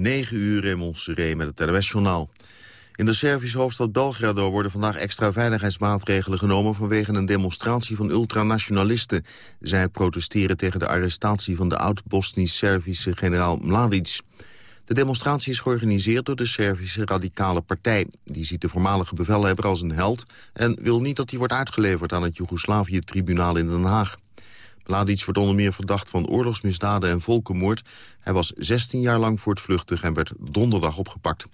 9 uur in Montserrat met het NOS-journaal. In de Servische hoofdstad Belgrado worden vandaag extra veiligheidsmaatregelen genomen vanwege een demonstratie van ultranationalisten. Zij protesteren tegen de arrestatie van de oud-Bosnisch-Servische generaal Mladic. De demonstratie is georganiseerd door de Servische Radicale Partij. Die ziet de voormalige bevelhebber als een held... en wil niet dat hij wordt uitgeleverd aan het Joegoslavië-tribunaal in Den Haag. Mladic wordt onder meer verdacht van oorlogsmisdaden en volkenmoord. Hij was 16 jaar lang voortvluchtig en werd donderdag opgepakt.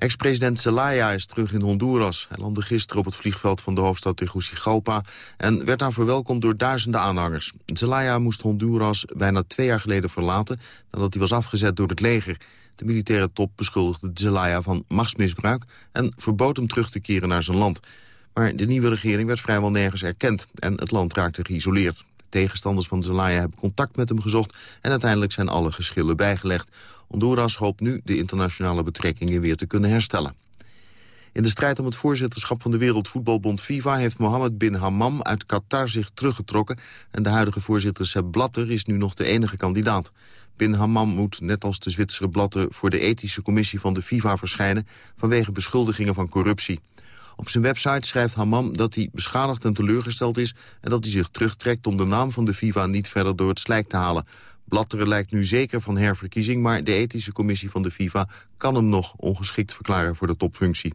Ex-president Zelaya is terug in Honduras. Hij landde gisteren op het vliegveld van de hoofdstad Tegucigalpa... en werd daar verwelkomd door duizenden aanhangers. Zelaya moest Honduras bijna twee jaar geleden verlaten... nadat hij was afgezet door het leger. De militaire top beschuldigde Zelaya van machtsmisbruik... en verbood hem terug te keren naar zijn land. Maar de nieuwe regering werd vrijwel nergens erkend... en het land raakte geïsoleerd. De tegenstanders van Zelaya hebben contact met hem gezocht... en uiteindelijk zijn alle geschillen bijgelegd. Honduras hoopt nu de internationale betrekkingen weer te kunnen herstellen. In de strijd om het voorzitterschap van de Wereldvoetbalbond FIFA... heeft Mohammed bin Hammam uit Qatar zich teruggetrokken... en de huidige voorzitter Sepp Blatter is nu nog de enige kandidaat. Bin Hammam moet, net als de Zwitsere Blatter... voor de ethische commissie van de FIFA verschijnen... vanwege beschuldigingen van corruptie. Op zijn website schrijft Hammam dat hij beschadigd en teleurgesteld is... en dat hij zich terugtrekt om de naam van de FIFA niet verder door het slijk te halen. Blatteren lijkt nu zeker van herverkiezing... maar de ethische commissie van de FIFA kan hem nog ongeschikt verklaren voor de topfunctie.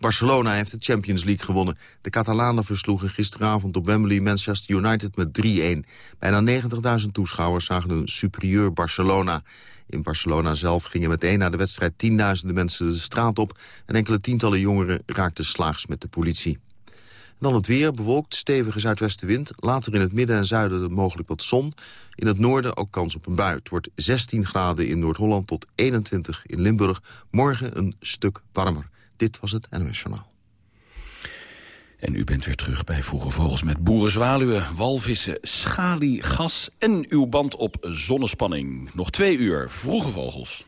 Barcelona heeft de Champions League gewonnen. De Catalanen versloegen gisteravond op Wembley Manchester United met 3-1. Bijna 90.000 toeschouwers zagen een superieur Barcelona. In Barcelona zelf gingen meteen na de wedstrijd tienduizenden mensen de straat op... en enkele tientallen jongeren raakten slaags met de politie. Dan het weer, bewolkt, stevige zuidwestenwind. Later in het midden en zuiden mogelijk wat zon. In het noorden ook kans op een bui. Het wordt 16 graden in Noord-Holland tot 21 in Limburg. Morgen een stuk warmer. Dit was het NOS Journaal. En u bent weer terug bij Vroege Vogels met boerenzwaluwen, walvissen, schalie, gas en uw band op zonnespanning. Nog twee uur Vroege Vogels.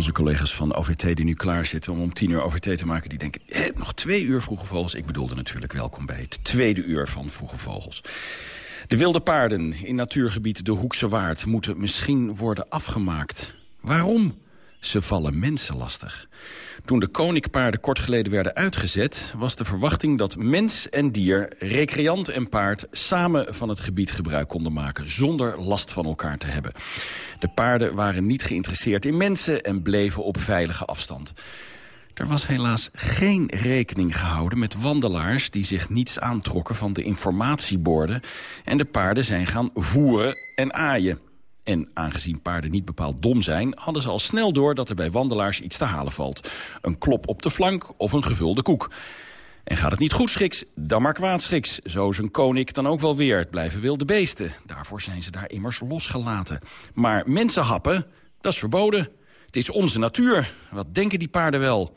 Onze collega's van OVT die nu klaar zitten... om om tien uur OVT te maken, die denken... nog twee uur Vroege Vogels. Ik bedoelde natuurlijk welkom bij het tweede uur van Vroege Vogels. De wilde paarden in natuurgebied de Hoekse Waard... moeten misschien worden afgemaakt. Waarom? Ze vallen mensen lastig. Toen de koninkpaarden kort geleden werden uitgezet... was de verwachting dat mens en dier, recreant en paard... samen van het gebied gebruik konden maken... zonder last van elkaar te hebben. De paarden waren niet geïnteresseerd in mensen... en bleven op veilige afstand. Er was helaas geen rekening gehouden met wandelaars... die zich niets aantrokken van de informatieborden... en de paarden zijn gaan voeren en aaien. En aangezien paarden niet bepaald dom zijn... hadden ze al snel door dat er bij wandelaars iets te halen valt. Een klop op de flank of een gevulde koek. En gaat het niet goed schiks, dan maar kwaad schiks. Zo is een koning dan ook wel weer. Het blijven wilde beesten. Daarvoor zijn ze daar immers losgelaten. Maar mensen happen, dat is verboden. Het is onze natuur. Wat denken die paarden wel?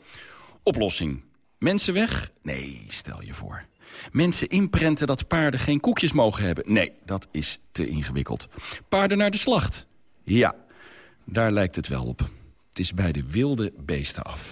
Oplossing. Mensen weg? Nee, stel je voor. Mensen inprenten dat paarden geen koekjes mogen hebben. Nee, dat is te ingewikkeld. Paarden naar de slacht? Ja, daar lijkt het wel op. Het is bij de wilde beesten af.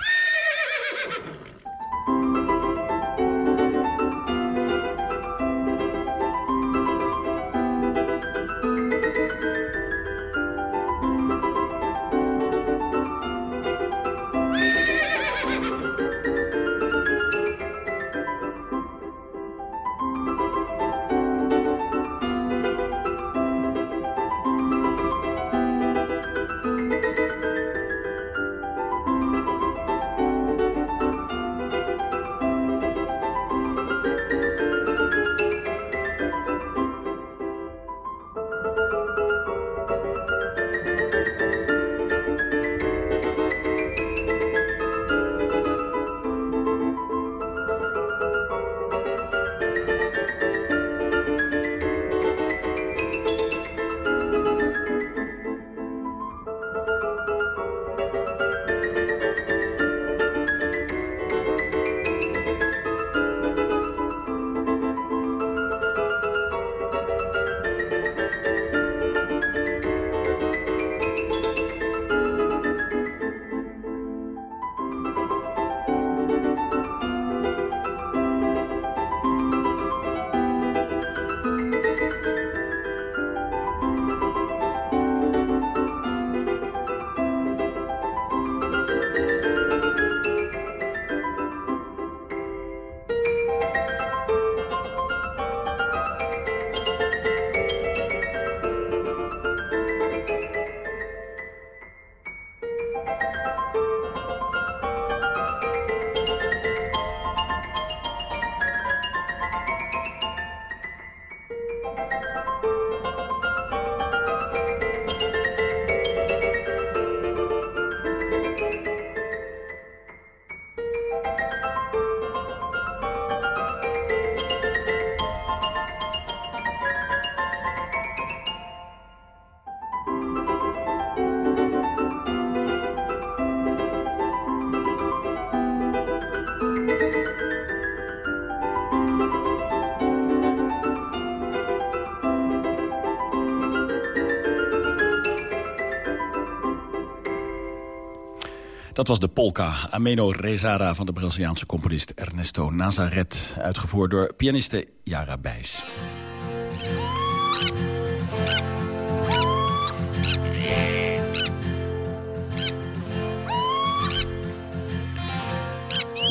Dat was de polka Ameno Rezara van de Braziliaanse componist Ernesto Nazaret. Uitgevoerd door pianiste Yara Bijs.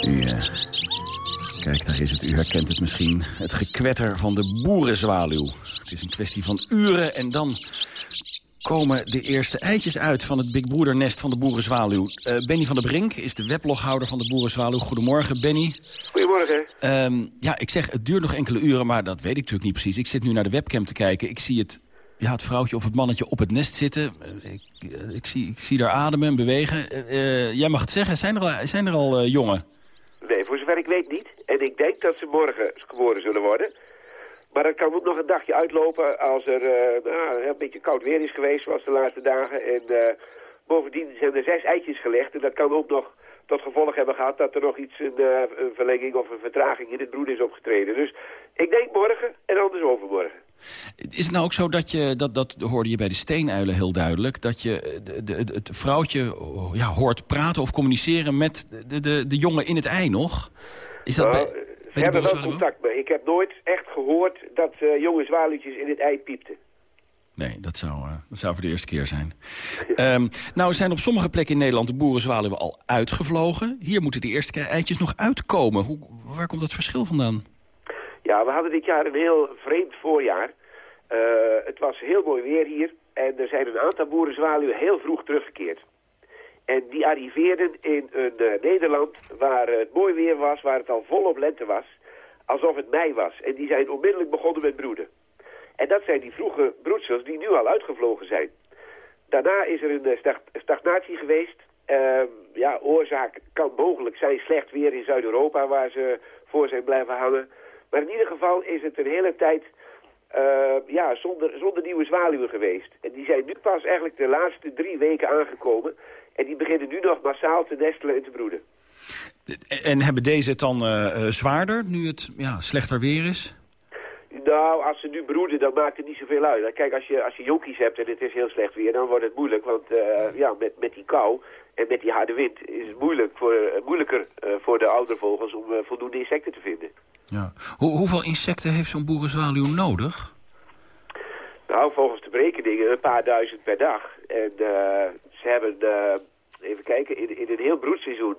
Ja. Kijk, daar is het. U herkent het misschien. Het gekwetter van de boerenzwaluw. Het is een kwestie van uren en dan komen de eerste eitjes uit van het Big Brother nest van de boerenzwaluw. Uh, Benny van der Brink is de webloghouder van de boerenzwaluw. Goedemorgen, Benny. Goedemorgen. Um, ja, ik zeg, het duurt nog enkele uren, maar dat weet ik natuurlijk niet precies. Ik zit nu naar de webcam te kijken. Ik zie het, ja, het vrouwtje of het mannetje op het nest zitten. Uh, ik, uh, ik, zie, ik zie daar ademen en bewegen. jij mag het zeggen, zijn er al, zijn er al jongen? Nee, voor zover ik weet niet. En ik denk dat ze morgen geboren zullen worden. Maar dat kan ook nog een dagje uitlopen als er uh, nou, een beetje koud weer is geweest, zoals de laatste dagen. En uh, bovendien zijn er zes eitjes gelegd. En dat kan ook nog tot gevolg hebben gehad dat er nog iets, een, een verlenging of een vertraging in het broed is opgetreden. Dus ik denk morgen en anders overmorgen. Is het nou ook zo dat je, dat, dat hoorde je bij de steenuilen heel duidelijk... dat je de, de, het vrouwtje ja, hoort praten of communiceren met de, de, de jongen in het ei nog? Is dat Nou, bij, Ze hebben wel contact mee. Ik heb nooit echt gehoord dat uh, jonge zwaluwtjes in het ei piepten. Nee, dat zou, uh, dat zou voor de eerste keer zijn. um, nou zijn op sommige plekken in Nederland de boerenzwaluwen al uitgevlogen. Hier moeten de eerste eitjes nog uitkomen. Hoe, waar komt dat verschil vandaan? Ja, we hadden dit jaar een heel vreemd voorjaar. Uh, het was heel mooi weer hier. En er zijn een aantal boerenzwaluwen heel vroeg teruggekeerd. En die arriveerden in een uh, Nederland waar het mooi weer was, waar het al volop lente was. Alsof het mei was. En die zijn onmiddellijk begonnen met broeden. En dat zijn die vroege broedsels die nu al uitgevlogen zijn. Daarna is er een stagnatie geweest. Uh, ja, oorzaak kan mogelijk zijn slecht weer in Zuid-Europa waar ze voor zijn blijven hangen. Maar in ieder geval is het een hele tijd uh, ja, zonder, zonder nieuwe zwaluwen geweest. En die zijn nu pas eigenlijk de laatste drie weken aangekomen. En die beginnen nu nog massaal te nestelen en te broeden. En hebben deze het dan uh, zwaarder, nu het ja, slechter weer is? Nou, als ze nu broeden, dan maakt het niet zoveel uit. Kijk, als je, als je jonkies hebt en het is heel slecht weer, dan wordt het moeilijk. Want uh, ja, met, met die kou en met die harde wind is het moeilijk voor, uh, moeilijker voor de oudere vogels om voldoende insecten te vinden. Ja. Hoe, hoeveel insecten heeft zo'n boerenzwaluw nodig? Nou, volgens de berekeningen een paar duizend per dag. En ze hebben, even kijken, in, in een heel broedseizoen...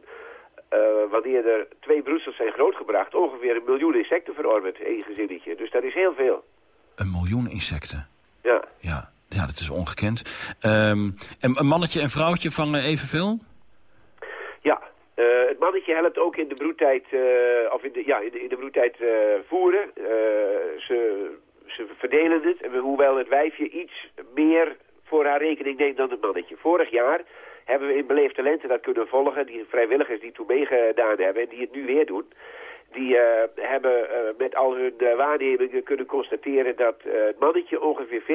Uh, wanneer er twee broedsels zijn grootgebracht... ongeveer een miljoen insecten verorberd, één gezinnetje. Dus dat is heel veel. Een miljoen insecten? Ja. Ja, ja dat is ongekend. Um, en een mannetje en vrouwtje vangen evenveel? Ja, uh, het mannetje helpt ook in de broedtijd... Uh, of in de, ja, in de, in de broedtijd voeren. ze, ze verdelen het. En hoewel het wijfje iets meer voor haar rekening neemt dan het mannetje. Vorig jaar hebben we in Beleefde Lente dat kunnen volgen. Die vrijwilligers die toen meegedaan hebben en die het nu weer doen. Die uh, hebben uh, met al hun uh, waarnemingen kunnen constateren dat het mannetje ongeveer 40%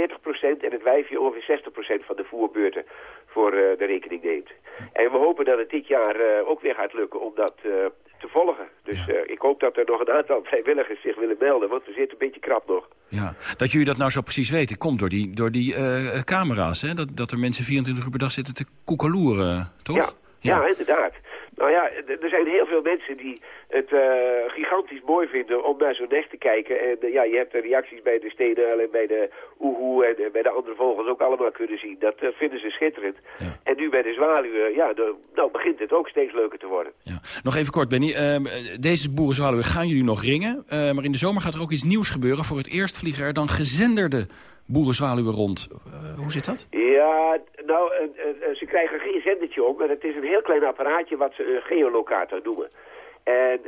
en het wijfje ongeveer 60% van de voerbeurten voor de rekening neemt. En we hopen dat het dit jaar ook weer gaat lukken om dat te volgen. Dus ja. ik hoop dat er nog een aantal vrijwilligers zich willen melden, want we zitten een beetje krap nog. Ja, dat jullie dat nou zo precies weten, komt door die, door die camera's, hè? Dat, dat er mensen 24 uur per dag zitten te koekaloeren, toch? Ja, ja. ja inderdaad. Nou ja, er zijn heel veel mensen die het uh, gigantisch mooi vinden om naar zo'n nest te kijken. En uh, ja, je hebt de reacties bij de steenuil en bij de oehoe en uh, bij de andere vogels ook allemaal kunnen zien. Dat vinden ze schitterend. Ja. En nu bij de zwaluwen, ja, de, nou begint het ook steeds leuker te worden. Ja. Nog even kort, Benny. Ehm, deze boerenzwaluwen gaan jullie nog ringen. maar in de zomer gaat er ook iets nieuws gebeuren. Voor het eerst vliegen er dan gezenderde boerenzwaluwen rond. hoe zit dat? Ja, nou, ze krijgen geen zendertje om. Maar het is een heel klein apparaatje wat ze een geolocator noemen. En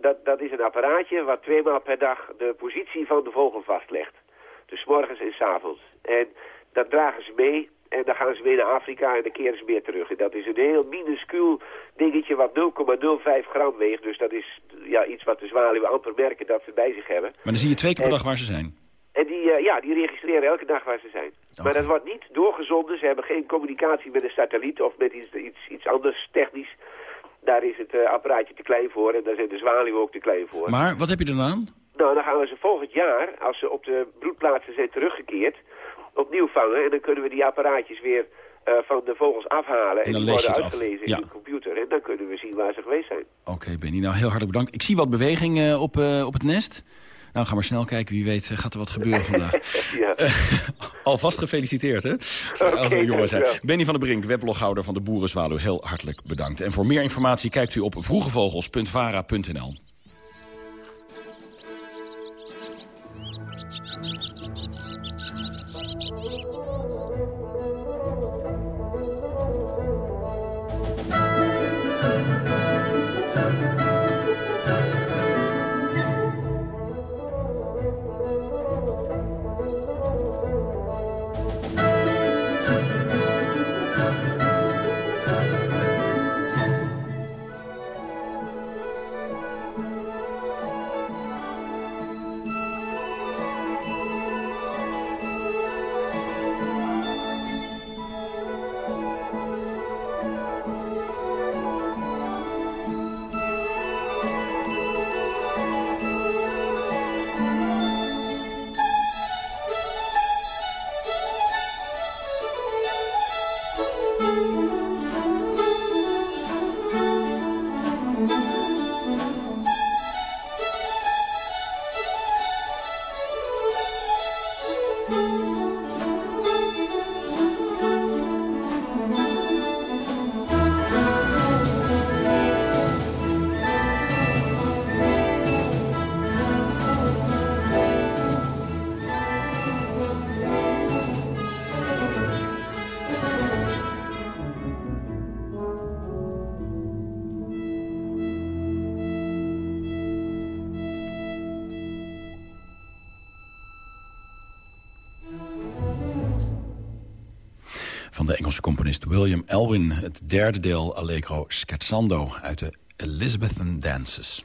dat, dat is een apparaatje wat tweemaal per dag de positie van de vogel vastlegt. Dus morgens en s avonds. En dat dragen ze mee en dan gaan ze mee naar Afrika en dan keren ze weer terug. En dat is een heel minuscuul dingetje wat 0,05 gram weegt. Dus dat is ja, iets wat de zwaluwen amper merken dat ze bij zich hebben. Maar dan zie je twee keer per dag waar ze zijn? En die, uh, ja, die registreren elke dag waar ze zijn. Maar dat wordt niet doorgezonden. Ze hebben geen communicatie met een satelliet of met iets, iets, iets anders technisch. Daar is het uh, apparaatje te klein voor en daar zijn de zwaluwen ook te klein voor. Maar wat heb je dan aan? Nou, dan gaan we ze volgend jaar, als ze op de broedplaatsen zijn teruggekeerd opnieuw vangen. En dan kunnen we die apparaatjes weer uh, van de vogels afhalen. En, en die worden uitgelezen in de computer. En dan kunnen we zien waar ze geweest zijn. Oké, okay, Benny. Nou, heel hartelijk bedankt. Ik zie wat beweging op, op het nest. Nou, ga maar snel kijken. Wie weet gaat er wat gebeuren vandaag. ja. alvast gefeliciteerd, hè? Okay, als we jongen zijn. Benny van der Brink, webloghouder van de Boerenzwaluw. Heel hartelijk bedankt. En voor meer informatie kijkt u op vroegevogels.vara.nl. de Engelse componist William Elwin. Het derde deel Allegro Scherzando uit de Elizabethan Dances.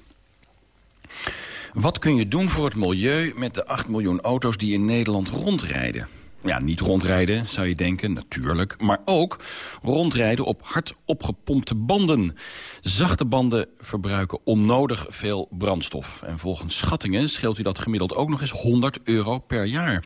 Wat kun je doen voor het milieu met de 8 miljoen auto's die in Nederland rondrijden? Ja, niet rondrijden, zou je denken, natuurlijk. Maar ook rondrijden op hard opgepompte banden. Zachte banden verbruiken onnodig veel brandstof. En volgens schattingen scheelt u dat gemiddeld ook nog eens 100 euro per jaar.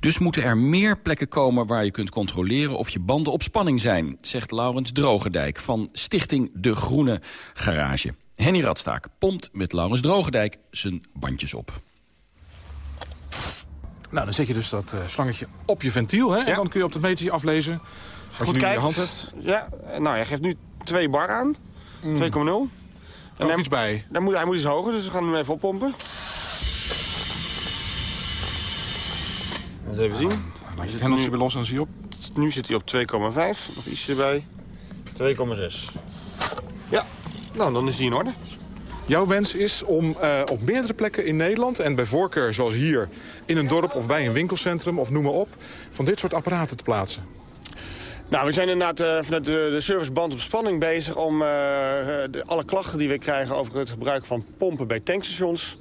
Dus moeten er meer plekken komen waar je kunt controleren... of je banden op spanning zijn, zegt Laurens Drogendijk... van Stichting De Groene Garage. Henny Radstaak pompt met Laurens Drogendijk zijn bandjes op. Nou, dan zet je dus dat uh, slangetje op je ventiel. Hè? En dan kun je op het metertje aflezen wat Goed, je nu in je hand hebt. Ja, nou, je geeft nu 2 bar aan. Mm. 2,0. En er iets bij. Dan moet, hij moet iets hoger, dus we gaan hem even oppompen. Eens even zien. Ah, als je het hendeltje weer los, dan zie je op. Nu zit hij op 2,5. Nog iets erbij. 2,6. Ja, nou, dan is hij in orde. Jouw wens is om uh, op meerdere plekken in Nederland... en bij voorkeur zoals hier in een dorp of bij een winkelcentrum of noem maar op... van dit soort apparaten te plaatsen. Nou, we zijn inderdaad uh, vanuit de, de serviceband op spanning bezig... om uh, de, alle klachten die we krijgen over het gebruik van pompen bij tankstations...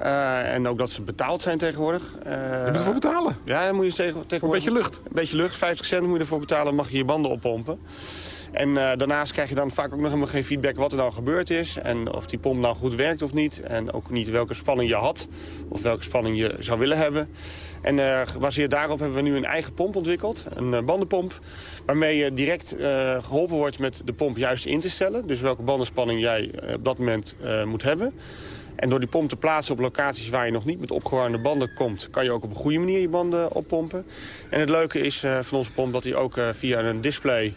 Uh, en ook dat ze betaald zijn tegenwoordig. Uh, je moet ervoor betalen? Ja, dan moet je tegenwoordig... Een beetje lucht? Een beetje lucht, 50 cent moet je ervoor betalen... mag je je banden oppompen. En uh, daarnaast krijg je dan vaak ook nog helemaal geen feedback wat er nou gebeurd is. En of die pomp nou goed werkt of niet. En ook niet welke spanning je had. Of welke spanning je zou willen hebben. En uh, gebaseerd daarop hebben we nu een eigen pomp ontwikkeld. Een uh, bandenpomp. Waarmee je direct geholpen wordt met de pomp juist in te stellen. Dus welke bandenspanning jij op dat moment moet hebben. En door die pomp te plaatsen op locaties waar je nog niet met opgewarmde banden komt... kan je ook op een goede manier je banden oppompen. En het leuke is van onze pomp dat hij ook via een display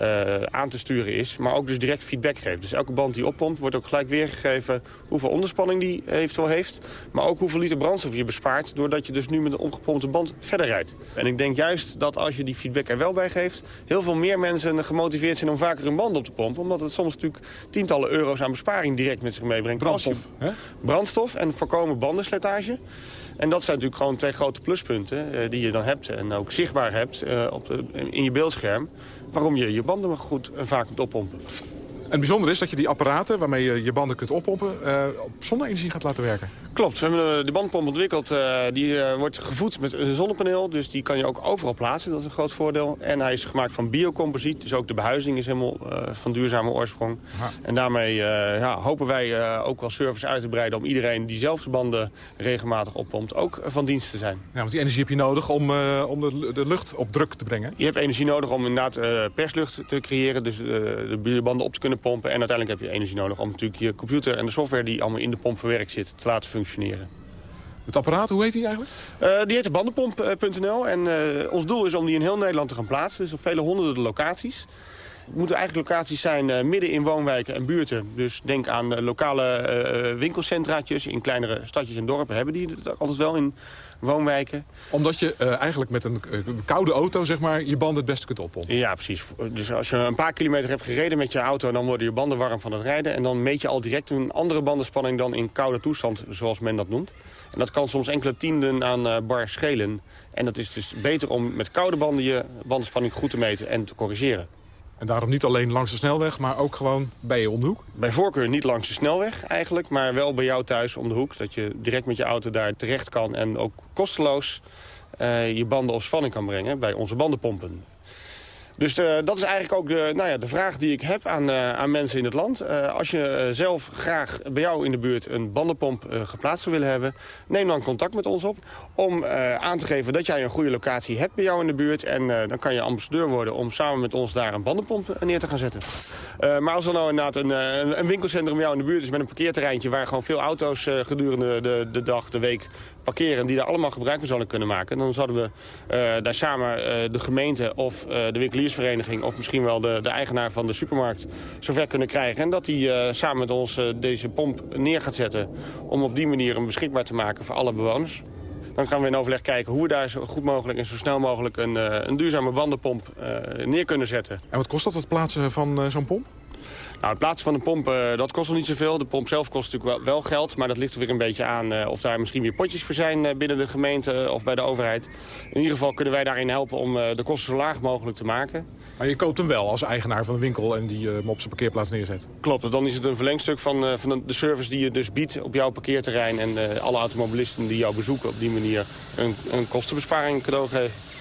uh, aan te sturen is. Maar ook dus direct feedback geeft. Dus elke band die oppompt wordt ook gelijk weergegeven hoeveel onderspanning die eventueel heeft. Maar ook hoeveel liter brandstof je bespaart. Doordat je dus nu met een omgepompte band verder rijdt. En ik denk juist dat als je die feedback er wel bij geeft... heel veel meer mensen gemotiveerd zijn om vaker een band op te pompen. Omdat het soms natuurlijk tientallen euro's aan besparing direct met zich meebrengt. Brandstof, hè? Brandstof en voorkomen bandenslijtage. En dat zijn natuurlijk gewoon twee grote pluspunten uh, die je dan hebt. En ook zichtbaar hebt uh, op de, in je beeldscherm. Waarom je je banden goed en vaak moet oppompen. En het bijzondere is dat je die apparaten waarmee je je banden kunt oppompen... Uh, op zonne-energie gaat laten werken. Klopt. We hebben de bandpomp ontwikkeld. Uh, die uh, wordt gevoed met een zonnepaneel. Dus die kan je ook overal plaatsen. Dat is een groot voordeel. En hij is gemaakt van biocomposiet. Dus ook de behuizing is helemaal van duurzame oorsprong. Aha. En daarmee ja, hopen wij ook wel service uit te breiden... om iedereen die zelf zijn banden regelmatig oppompt ook van dienst te zijn. Ja, want die energie heb je nodig om, om de, de, lucht op druk te brengen. Je hebt energie nodig om inderdaad perslucht te creëren. Dus de banden op te kunnen pompen. En uiteindelijk heb je energie nodig om natuurlijk je computer en de software die allemaal in de pomp verwerkt zit te laten functioneren. Het apparaat, hoe heet die eigenlijk? Uh, die heet bandenpomp.nl en uh, ons doel is om die in heel Nederland te gaan plaatsen. Dus op vele honderden locaties. Het moeten eigenlijk locaties zijn uh, midden in woonwijken en buurten. Dus denk aan lokale winkelcentraatjes in kleinere stadjes en dorpen. Hebben die het altijd wel in woonwijken. Omdat je uh, eigenlijk met een uh, koude auto zeg maar, je banden het beste kunt oppompen. Ja, precies. Dus als je een paar kilometer hebt gereden met je auto... dan worden je banden warm van het rijden. En dan meet je al direct een andere bandenspanning dan in koude toestand, zoals men dat noemt. En dat kan soms enkele tienden aan uh, bar schelen. En dat is dus beter om met koude banden je bandenspanning goed te meten en te corrigeren. En daarom niet alleen langs de snelweg, maar ook gewoon bij je om de hoek? Bij voorkeur niet langs de snelweg eigenlijk, maar wel bij jou thuis om de hoek. Zodat je direct met je auto daar terecht kan en ook kosteloos uh, je banden op spanning kan brengen bij onze bandenpompen. Dus uh, dat is eigenlijk ook de, nou ja, de vraag die ik heb aan, uh, aan mensen in het land. Uh, als je zelf graag bij jou in de buurt een bandenpomp geplaatst zou willen hebben... neem dan contact met ons op om aan te geven dat jij een goede locatie hebt bij jou in de buurt. En dan kan je ambassadeur worden om samen met ons daar een bandenpomp neer te gaan zetten. maar als er nou inderdaad een, een winkelcentrum bij jou in de buurt is met een parkeerterreintje... waar gewoon veel auto's gedurende de, de dag, de week parkeren... die daar allemaal gebruik van zouden kunnen maken... dan zouden we daar samen de gemeente of de winkeliers of misschien wel de, de eigenaar van de supermarkt zover kunnen krijgen. En dat uh, samen met ons deze pomp neer gaat zetten om op die manier hem beschikbaar te maken voor alle bewoners. Dan gaan we in overleg kijken hoe we daar zo goed mogelijk en zo snel mogelijk een, een duurzame bandenpomp neer kunnen zetten. En wat kost dat, het plaatsen van zo'n pomp? Nou, het plaatsen van een pomp, uh, dat kost nog niet zoveel. De pomp zelf kost natuurlijk wel, wel geld, maar dat ligt er weer een beetje aan uh, of daar misschien weer potjes voor zijn uh, binnen de gemeente of bij de overheid. In ieder geval kunnen wij daarin helpen om de kosten zo laag mogelijk te maken. Maar je koopt hem wel als eigenaar van een winkel en die hem op zijn parkeerplaats neerzet? Klopt, dan is het een verlengstuk van, van de service die je dus biedt op jouw parkeerterrein en alle automobilisten die jou bezoeken op die manier een, een kostenbesparing cadeau geven.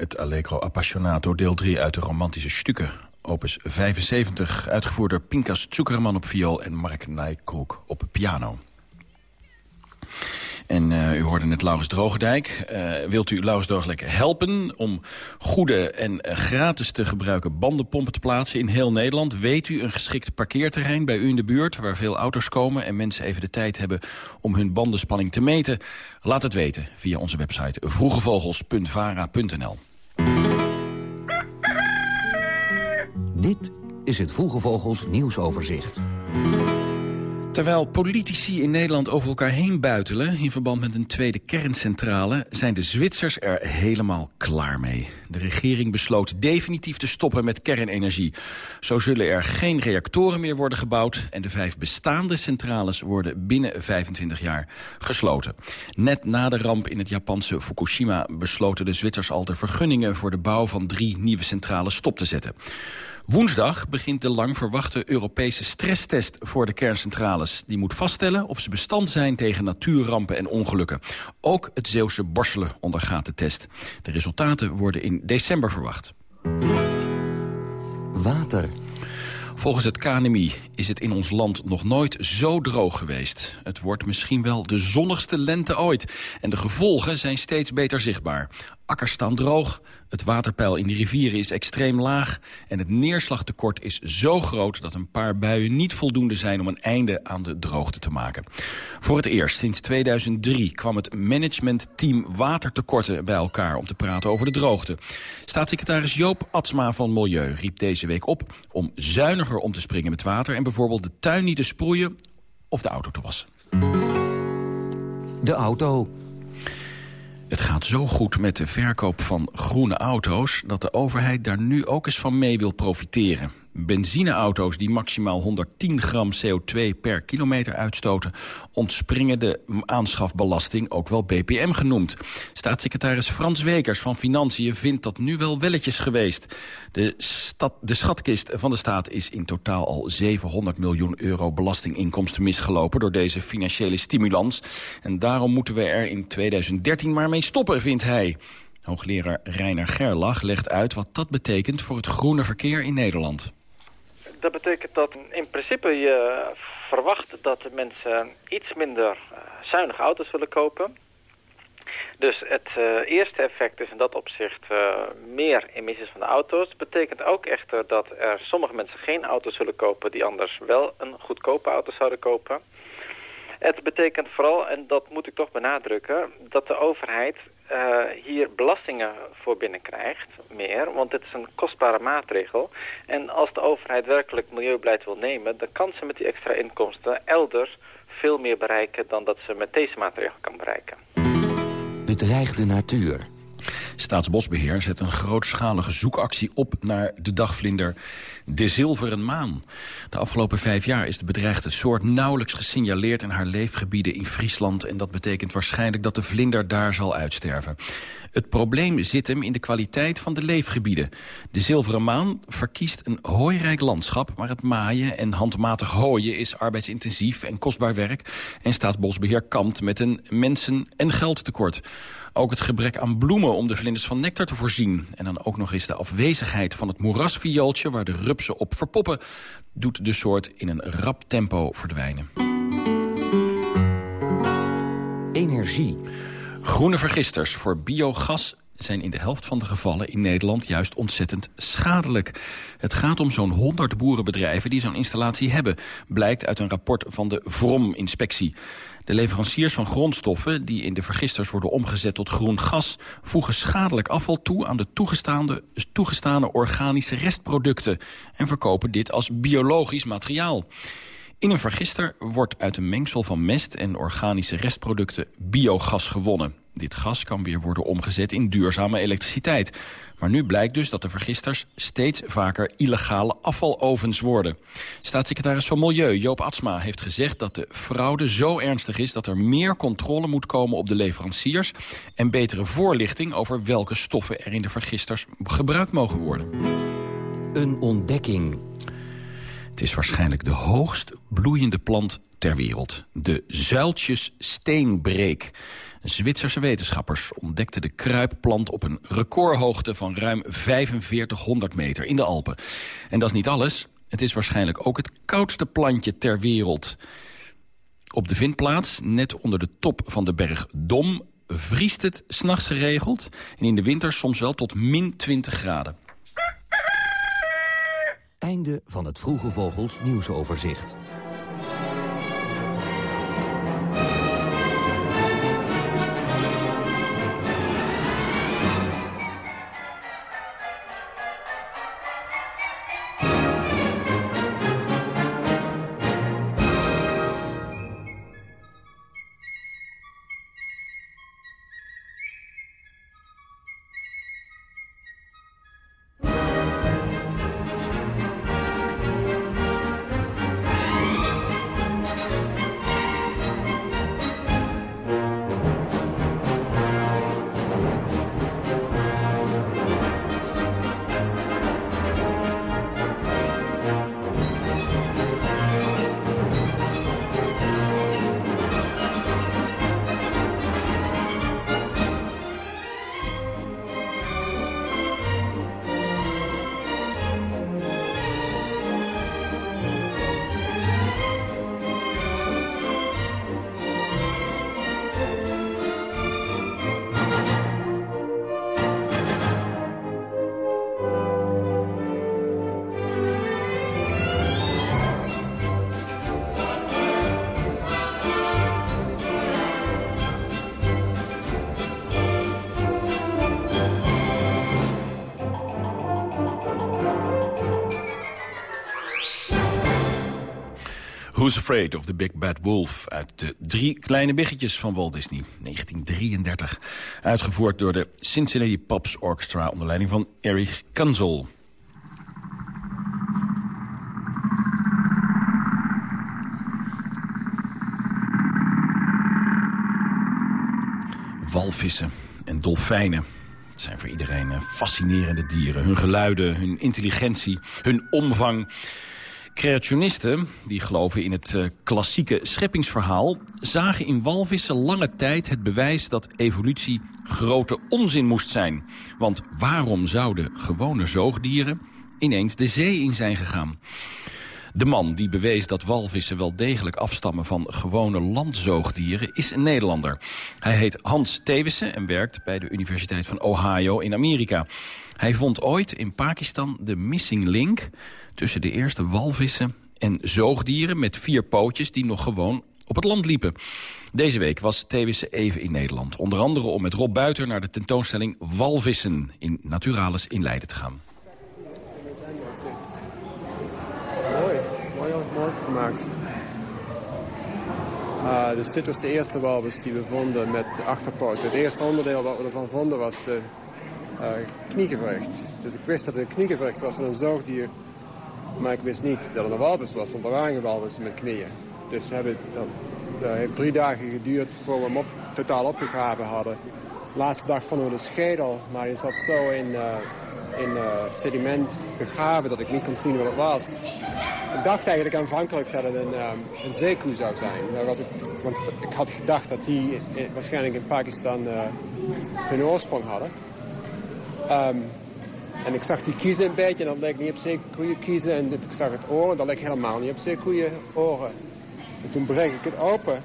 Het Allegro Appassionato, deel 3 uit de romantische stukken. Opus 75, uitgevoerd door Pinkas Zuckerman op viool en Mark Nijkroek op piano. En uh, u hoorde net Laurens Drogendijk. Uh, wilt u Laurens Drogendijk helpen om goede en uh, gratis te gebruiken bandenpompen te plaatsen in heel Nederland? Weet u een geschikt parkeerterrein bij u in de buurt waar veel auto's komen en mensen even de tijd hebben om hun bandenspanning te meten? Laat het weten via onze website vroegevogels.vara.nl. Dit is het Vroege Vogels nieuwsoverzicht. Terwijl politici in Nederland over elkaar heen buitelen... in verband met een tweede kerncentrale... zijn de Zwitsers er helemaal klaar mee. De regering besloot definitief te stoppen met kernenergie. Zo zullen er geen reactoren meer worden gebouwd... en de vijf bestaande centrales worden binnen 25 jaar gesloten. Net na de ramp in het Japanse Fukushima... besloten de Zwitsers al de vergunningen voor de bouw van drie nieuwe centrales stop te zetten. Woensdag begint de lang verwachte Europese stresstest voor de kerncentrales. Die moet vaststellen of ze bestand zijn tegen natuurrampen en ongelukken. Ook het Zeeuwse Borselen ondergaat de test. De resultaten worden in december verwacht. Water. Volgens het KNMI is het in ons land nog nooit zo droog geweest. Het wordt misschien wel de zonnigste lente ooit. En de gevolgen zijn steeds beter zichtbaar. Akkers staan droog, het waterpeil in de rivieren is extreem laag... en het neerslagtekort is zo groot dat een paar buien niet voldoende zijn... om een einde aan de droogte te maken. Voor het eerst sinds 2003 kwam het managementteam watertekorten bij elkaar... om te praten over de droogte. Staatssecretaris Joop Atsma van Milieu riep deze week op... om zuiniger om te springen met water... en bijvoorbeeld de tuin niet te sproeien of de auto te wassen. De auto. Het gaat zo goed met de verkoop van groene auto's... dat de overheid daar nu ook eens van mee wil profiteren. Benzineauto's die maximaal 110 gram CO2 per kilometer uitstoten... ontspringen de aanschafbelasting, ook wel BPM genoemd. Staatssecretaris Frans Wekers van Financiën vindt dat nu wel welletjes geweest. De, stad, de schatkist van de staat is in totaal al 700 miljoen euro belastinginkomsten misgelopen... door deze financiële stimulans. En daarom moeten we er in 2013 maar mee stoppen, vindt hij. Hoogleraar Reiner Gerlach legt uit wat dat betekent voor het groene verkeer in Nederland. Dat betekent dat in principe je verwacht dat mensen iets minder uh, zuinige auto's willen kopen. Dus het uh, eerste effect is in dat opzicht uh, meer emissies van de auto's. Dat betekent ook echter dat er sommige mensen geen auto's zullen kopen... die anders wel een goedkope auto zouden kopen. Het betekent vooral, en dat moet ik toch benadrukken... dat de overheid uh, hier belastingen voor binnenkrijgt, meer. Want dit is een kostbare maatregel. En als de overheid werkelijk milieubeleid wil nemen... dan kan ze met die extra inkomsten elders veel meer bereiken... dan dat ze met deze maatregel kan bereiken. Bedreigde natuur. Staatsbosbeheer zet een grootschalige zoekactie op naar de dagvlinder de zilveren maan. De afgelopen vijf jaar is de bedreigde soort nauwelijks gesignaleerd in haar leefgebieden in Friesland. En dat betekent waarschijnlijk dat de vlinder daar zal uitsterven. Het probleem zit hem in de kwaliteit van de leefgebieden. De zilveren maan verkiest een hooirijk landschap... maar het maaien en handmatig hooien is arbeidsintensief en kostbaar werk... en Staatsbosbeheer kampt met een mensen- en geldtekort. Ook het gebrek aan bloemen om de vlinders van nectar te voorzien. En dan ook nog eens de afwezigheid van het moerasviooltje... waar de rupsen op verpoppen, doet de soort in een rap tempo verdwijnen. Energie. Groene vergisters voor biogas zijn in de helft van de gevallen in Nederland juist ontzettend schadelijk. Het gaat om zo'n 100 boerenbedrijven die zo'n installatie hebben, blijkt uit een rapport van de VROM-inspectie. De leveranciers van grondstoffen die in de vergisters worden omgezet tot groen gas... voegen schadelijk afval toe aan de toegestaande, toegestane organische restproducten... en verkopen dit als biologisch materiaal. In een vergister wordt uit een mengsel van mest en organische restproducten biogas gewonnen. Dit gas kan weer worden omgezet in duurzame elektriciteit. Maar nu blijkt dus dat de vergisters steeds vaker illegale afvalovens worden. Staatssecretaris van Milieu Joop Atsma heeft gezegd dat de fraude zo ernstig is... dat er meer controle moet komen op de leveranciers... en betere voorlichting over welke stoffen er in de vergisters gebruikt mogen worden. Een ontdekking. Het is waarschijnlijk de hoogst bloeiende plant ter wereld. De zuiltjes steenbreek. Zwitserse wetenschappers ontdekten de kruipplant op een recordhoogte van ruim 4500 meter in de Alpen. En dat is niet alles. Het is waarschijnlijk ook het koudste plantje ter wereld. Op de vindplaats, net onder de top van de berg Dom, vriest het s'nachts geregeld. En in de winter soms wel tot min 20 graden. Einde van het Vroege Vogels nieuwsoverzicht. Who's Afraid of the Big Bad Wolf... uit de Drie Kleine Biggetjes van Walt Disney, 1933. Uitgevoerd door de Cincinnati Pops Orchestra... onder leiding van Erich Kanzel. Walvissen en dolfijnen. Zijn voor iedereen eh, fascinerende dieren. Hun geluiden, hun intelligentie, hun omvang... Creationisten, die geloven in het uh, klassieke scheppingsverhaal... zagen in walvissen lange tijd het bewijs dat evolutie grote onzin moest zijn. Want waarom zouden gewone zoogdieren ineens de zee in zijn gegaan? De man die bewees dat walvissen wel degelijk afstammen van gewone landzoogdieren is een Nederlander. Hij heet Hans Tewissen en werkt bij de Universiteit van Ohio in Amerika. Hij vond ooit in Pakistan de missing link tussen de eerste walvissen en zoogdieren met vier pootjes die nog gewoon op het land liepen. Deze week was Thewissen even in Nederland. Onder andere om met Rob Buiter naar de tentoonstelling Walvissen in Naturalis in Leiden te gaan. Mooi, mooi, mooi gemaakt. Uh, dus dit was de eerste walvis die we vonden met achterpoot. Het eerste onderdeel wat we ervan vonden was de kniegewricht. Dus ik wist dat het een kniegewricht was van een zoogdier maar ik wist niet dat het een walvis was, want er waren walvissen met knieën. Dus hebben, dat, dat, heeft drie dagen geduurd voor we hem op, totaal opgegraven hadden. De laatste dag vonden we de schedel, maar je zat zo in, uh, in uh, sediment begraven dat ik niet kon zien wat het was. Ik dacht eigenlijk aanvankelijk dat het een, um, een zou zijn. Daar was ik, want ik had gedacht dat die waarschijnlijk in Pakistan hun oorsprong hadden. Um, en ik zag die kiezen een beetje en dat leek niet op zeekoeien kiezen. En ik zag het oor en dat leek helemaal niet op zeekoeien oren. En toen breek ik het open.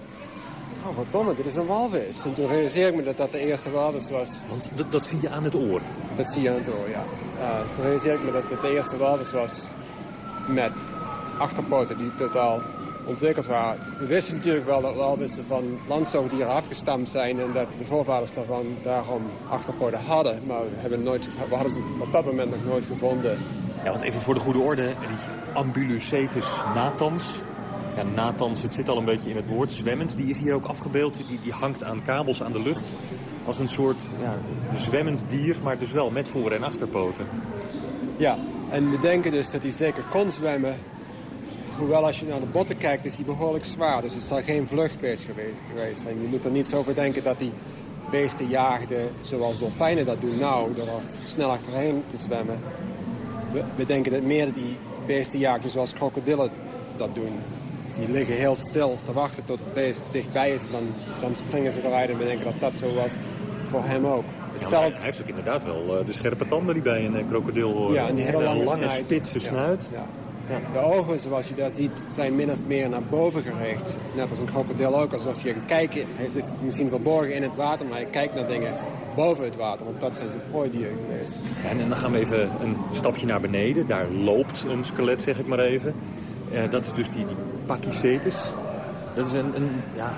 Oh, verdomme, dit is een walvis. En toen realiseerde ik me dat dat de eerste walvis was. Want dat, dat zie je aan het oor? Dat zie je aan het oor, ja. Uh, toen realiseerde ik me dat het de eerste walvis was met achterpoten die totaal ontwikkeld waren. We wisten natuurlijk wel dat walvissen van landzoogdieren afgestamd zijn... en dat de voorvaders daarvan daarom achterpoten hadden. Maar we, hebben nooit, we hadden ze op dat moment nog nooit gevonden. Ja, want even voor de goede orde, die Ambulocetus natans... Ja, natans, het zit al een beetje in het woord, zwemmend. Die is hier ook afgebeeld, die, die hangt aan kabels aan de lucht. Als een soort ja, zwemmend dier, maar dus wel met voor- en achterpoten. Ja, en we denken dus dat hij zeker kon Hoewel als je naar de botten kijkt is hij behoorlijk zwaar. Dus het zal geen vluchtbeest geweest zijn. Je moet er niet zo over denken dat die beesten jaagden zoals dolfijnen dat doen. Nou, door er snel achterheen te zwemmen. We, we denken dat meer die beesten jaagden zoals krokodillen dat doen. die liggen heel stil te wachten tot het beest dichtbij is. Dan, dan springen ze eruit en we denken dat dat zo was voor hem ook. Ja, hij, heeft ook inderdaad wel uh, de scherpe tanden die bij een uh, krokodil horen. Ja, en die hele lange, lange snuit. spitse snuit. Ja. Ja. De ogen, zoals je daar ziet, zijn min of meer naar boven gericht. Net als een krokodil ook, alsof je kijkt. Hij zit misschien verborgen in het water, maar hij kijkt naar dingen boven het water. Want dat zijn zijn prooidieren geweest. Ja, en dan gaan we even een stapje naar beneden. Daar loopt een skelet, zeg ik maar even. Uh, dat is dus die, die Pachycetus. Dat is een, een ja,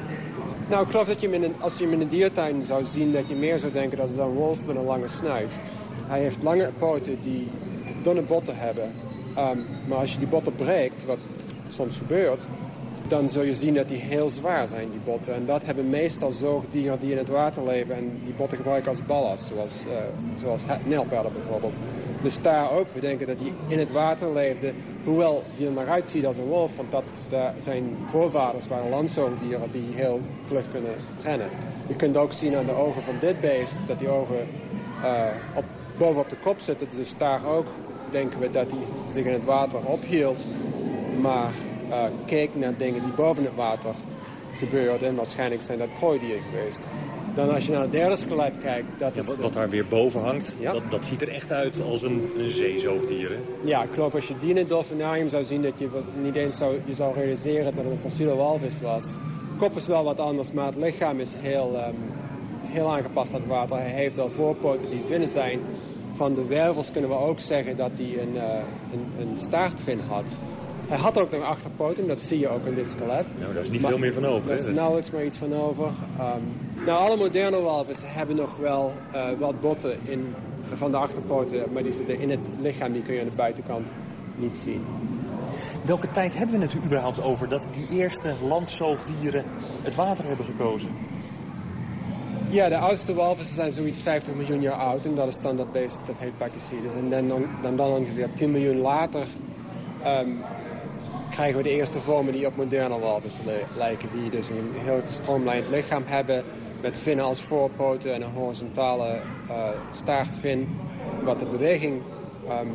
nou, ik geloof dat je hem in een, als je hem in een diertuin zou zien, dat je meer zou denken dat het een wolf met een lange snuit. Hij heeft lange poten die dunne botten hebben. Um, maar als je die botten breekt, wat soms gebeurt, dan zul je zien dat die heel zwaar zijn, die botten. En dat hebben meestal zoogdieren die in het water leven en die botten gebruiken als ballast, zoals, uh, zoals nijlpaarden bijvoorbeeld. Dus daar ook, we denken dat die in het water leefde, hoewel die er naar uitziet als een wolf, want dat zijn voorvaders waren landzoogdieren die heel vlug kunnen rennen. Je kunt ook zien aan de ogen van dit beest dat die ogen uh, op, bovenop de kop zitten, dus daar ook denken we dat hij zich in het water ophield, maar uh, keek naar dingen die boven het water gebeurden. En waarschijnlijk zijn dat prooidieren geweest. Dan als je naar het derde skelet kijkt... Dat ja, is, wat, wat, daar weer boven hangt, ja. dat, dat, ziet er echt uit als een, een zeezoogdier. Hè? Ja, ik geloof als je die in het dolfinarium zou zien... dat je niet eens zou, je zou realiseren dat het een fossiele walvis was. Kop is wel wat anders, maar het lichaam is heel, um, heel aangepast aan het water. Hij heeft wel voorpoten die vinnen zijn. Van de wervels kunnen we ook zeggen dat hij een, uh, een, een staartvin had... Hij had ook nog achterpoten, dat zie je ook in dit skelet. Nou, daar is niet maar, veel meer van over. Er is nauwelijks maar iets van over. Um, nou, alle moderne walvissen hebben nog wel uh, wat botten in, van de achterpoten, maar die zitten in het lichaam, die kun je aan de buitenkant niet zien. Welke tijd hebben we het überhaupt over dat die eerste landzoogdieren het water hebben gekozen? Ja, de oudste walvissen zijn zoiets 50 miljoen jaar oud en dat is dan dat beest, dat heet Pachycetus. En dan, dan, dan ongeveer 10 miljoen later um, krijgen we de eerste vormen die op moderne walvissen lijken. Die dus een heel gestroomlijnd lichaam hebben met vinnen als voorpoten en een horizontale uh, staartvin wat de beweging um,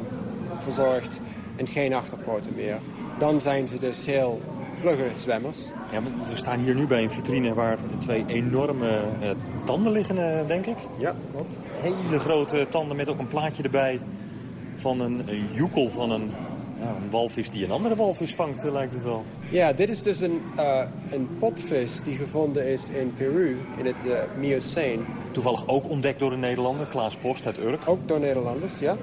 verzorgt en geen achterpoten meer. Dan zijn ze dus heel vlugge zwemmers. Ja, we staan hier nu bij een vitrine waar twee enorme uh, tanden liggen, uh, denk ik. Ja, klopt. Hele grote tanden met ook een plaatje erbij van een, een joekel van een ja, een walvis die een andere walvis vangt, lijkt het wel. Ja, dit is dus een, een potvis die gevonden is in Peru, in het Miocene. Toevallig ook ontdekt door een Nederlander, Klaas Post uit Urk. Ook door Nederlanders, ja.